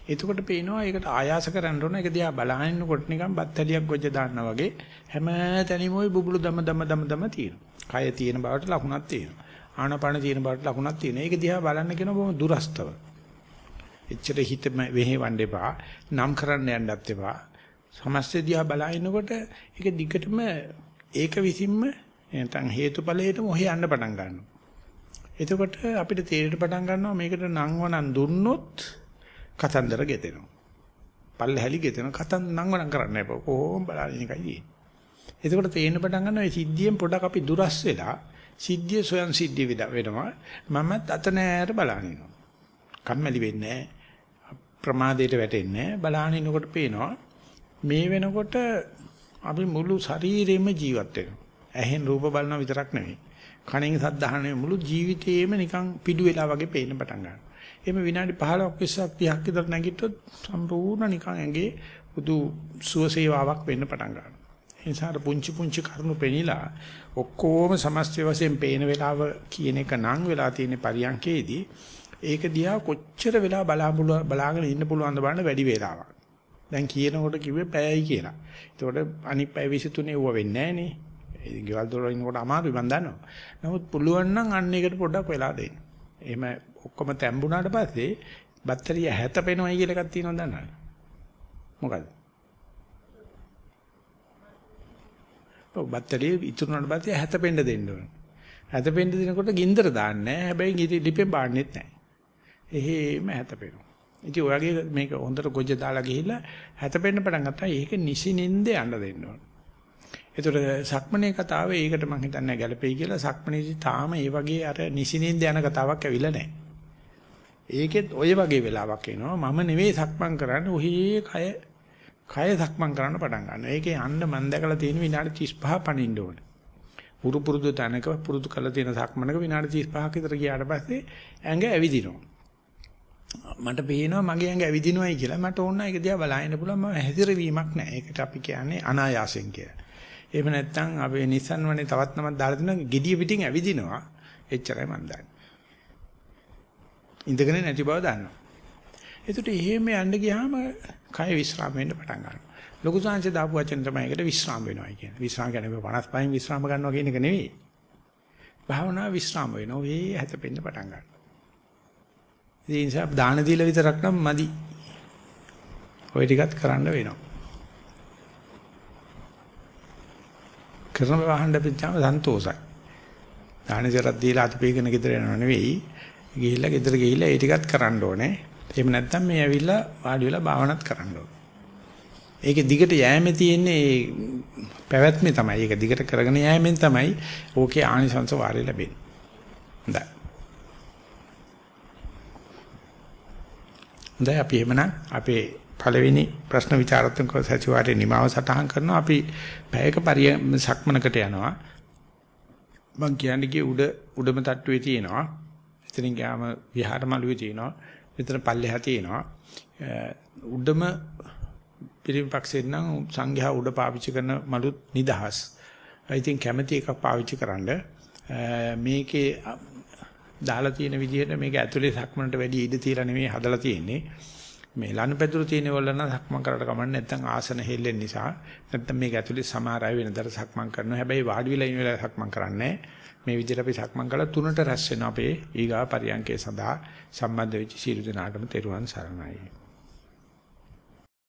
එතකොට පේනවා ඒකට ආයාස කරන්න ඕන ඒක දිහා බලහින්නකොට නිකන් බත්තලියක් ගොජ දාන්නා වගේ හැම තැනම ওই බුබුලු දම දම දම දම තියෙනවා. කය තියෙන බවට ලකුණක් තියෙනවා. ආනපන තියෙන බවට ලකුණක් තියෙනවා. ඒක දිහා බලන්න කියන බොහොම දුරස්තව. එච්චර හිත වෙහෙවන්න එපා. නම් කරන්න යන්නත් එපා. සමස්ත දිහා බලහින්නකොට ඒක දිගටම ඒක විසින්ම නැත්නම් හේතුඵලයටම ඔහෙ යන්න පටන් ගන්නවා. එතකොට අපිට තේරෙන්න පටන් ගන්නවා මේකට නංවනන් දුන්නොත් කතන්දර ගෙතෙනවා. පල්ලහැලි ගෙතෙනවා. කතන්දර නංවනන් කරන්න එපා. කොහොම බලන්නේ එකයි තියෙන්නේ. එතකොට තේරෙන්න පටන් ගන්නවා මේ සිද්ධියෙන් පොඩක් අපි දුරස් වෙලා සිද්ධිය සොයන් සිද්ධිය වෙනවා. මමත් අත නෑර බලන ඉනවා. කම්මැලි වෙන්නේ ප්‍රමාදයට වැටෙන්නේ බලන ඉනකොට පේනවා මේ වෙනකොට අපි මුළු ශරීරෙම ජීවත් වෙනවා. ඇහෙන් රූප බලනවා විතරක් නෙවෙයි. කණෙන් සද්ද අහන මුළු ජීවිතේම නිකන් පිඩු වෙලා වගේ පේන්න පටන් ගන්නවා. එහෙම විනාඩි 15ක් 20ක් 30ක් විතර නැගිට්ටොත් සම්පූර්ණ නිකන් ඇඟේ පුදු සුවසේවාවක් වෙන්න පටන් ගන්නවා. ඒ නිසා පුංචි පුංචි කරුණු පෙනිලා ඔක්කොම සමස්ත වශයෙන් පේන වෙලාව කියන එක නම් වෙලා තියෙන පරියන්කේදී ඒක දිහා කොච්චර වෙලා බලාගෙන ඉන්න පුළුවන්ද බලන්න වැඩි වේලාවක්. දැන් කියනකොට කිව්වේ පැයයි කියලා. ඒතකොට අනිත් පැය 23 ඌව වෙන්නේ නැහැ නේ. ඒ ගෙවල් දොර ඉන්නකොට අමාරුයි මම දන්නවා. නමුත් පුළුවන් නම් අන්න එකට පොඩ්ඩක් වෙලා දෙන්න. එහෙම ඔක්කොම තැඹුණාට පස්සේ බැටරිය හැතපෙනවයි කියලා එකක් තියෙනවද දන්නවද? මොකද්ද? ඔව් බැටරිය ඉතුරුනාට පස්සේ හැතපෙන්න දෙන්න ඕන. හැතපෙන්න දෙනකොට ගින්දර දාන්නේ නැහැ. හැබැයි ලිපෙන් බාන්නෙත් නැහැ. එහෙම හැතපෙනවා. ඉතින් ඔයගේ මේක හොඳට ගොජ දාලා ගිහිල්ලා හැතපෙන්න පටන් ගත්තා. ඒක නිසිනින්ද යන්න දෙන්න ඕන. ඒතර සක්මණේ කතාවේ ඒකට මම හිතන්නේ ගැළපෙයි කියලා සක්මණේදී තාම ඒ වගේ අර නිසිනින්ද යන කතාවක් ඇවිල්ලා නැහැ. ඒකෙත් ඔය වගේ වෙලාවක් එනවා මම නෙවෙයි සක්මන් කරන්නේ ඔහේ කය කය සක්මන් කරන්න පටන් ගන්නවා. ඒකේ යන්න මම දැකලා තියෙන විනාඩි 35 පණින්න ඕනේ. පුරු පුරුදු තැනක පුරුදු කරලා තියෙන සක්මනක විනාඩි 35ක විතර ගියාට පස්සේ ඇඟ ඇවිදිනවා. මට පේනවා මගේ ඇඟ ඇවිදිනවයි කියලා මට ඕන ඒක දිහා බලන්න පුළුවන් මම හැදිරවීමක් නැහැ. ඒකට අපි කියන්නේ අනායාසයෙන් කියලා. එහෙම නැත්නම් අපේ Nissan වනේ තවත් නමක් දාලා දෙනවා gediya පිටින් ඇවිදිනවා. එච්චරයි මම දන්නේ. ඉඳගෙන නැති බව දන්නවා. ඒකට එහෙම යන්න ගියාම කය විශ්‍රාම වෙන්න පටන් ගන්නවා. ලොකු සංහසේ දාපු වචන තමයි ඒකට විශ්‍රාම වෙනවා කියන්නේ. විශ්‍රාම කියන්නේ 55න් විශ්‍රාම ගන්නවා කියන එක නෙවෙයි. භාවනා විශ්‍රාම වෙනවා. ඒ හැතපෙන්න පටන් ගන්නවා. ඒ නිසා දාන දීලා විතරක් නම් මදි. ওই ටිකත් කරන්න වෙනවා. කරන වහන්න පිටාම සන්තෝසයි. දාන ජරක් දීලා අතිපේකන ගෙදර යනව නෙවෙයි. ගිහිල්ලා ගෙදර ගිහිල්ලා ඒ ටිකත් කරන්න ඕනේ. එහෙම නැත්නම් මේ ඇවිල්ලා වාඩි වෙලා භාවනාත් කරන්න ඕනේ. ඒකේ දිගට යෑමේ තියෙන්නේ පැවැත්මේ තමයි. ඒක දිගට කරගෙන යෑමෙන් තමයි ඕකේ ආනිසංස වාරය ලැබෙන්නේ. හොඳයි. හොඳයි අපි එහෙමනම් අපේ පළවෙනි ප්‍රශ්න විචාරාත්මක සතිವಾರයේ නිමාව සටහන් කරනවා. අපි පැයක පරිය සක්මනකට යනවා. මං කියන්නේ කී උඩ උඩම තට්ටුවේ තියෙනවා. එතනින් ගියාම විහාර මළුවේ තියෙනවා. මෙතන පල්ලෙහා තියෙනවා. උඩම පිරිපක්ෂෙන් නම් සංඝයා උඩ පාවිච්චි කරන මලුත් නිදහස්. I think කැමැති එකක් පාවිච්චි කරන්න මේකේ දාලා තියෙන විදිහට මේක ඇතුලේ සක්මනට වැඩි ඉඩ තියලා නෙමෙයි හදලා තියෙන්නේ. මේ ලනුපැදුරු තියෙන වල නම් සක්මන් කරලා කමන්නේ නැත්නම් ආසන හෙල්ලෙන නිසා නැත්නම් මේක ඇතුලේ සමහර අය වෙනතර සක්මන් කරනවා. හැබැයි වාඩි වෙලා ඉන්න වෙලාව සක්මන් කරන්නේ මේ විදිහට අපි සක්මන් කළා තුනට රැස් වෙන අපේ ඊගා පරියන්කේ සඳහා සම්බන්ධ වෙච්ච සියලු දෙනාටම තෙරුවන් සරණයි.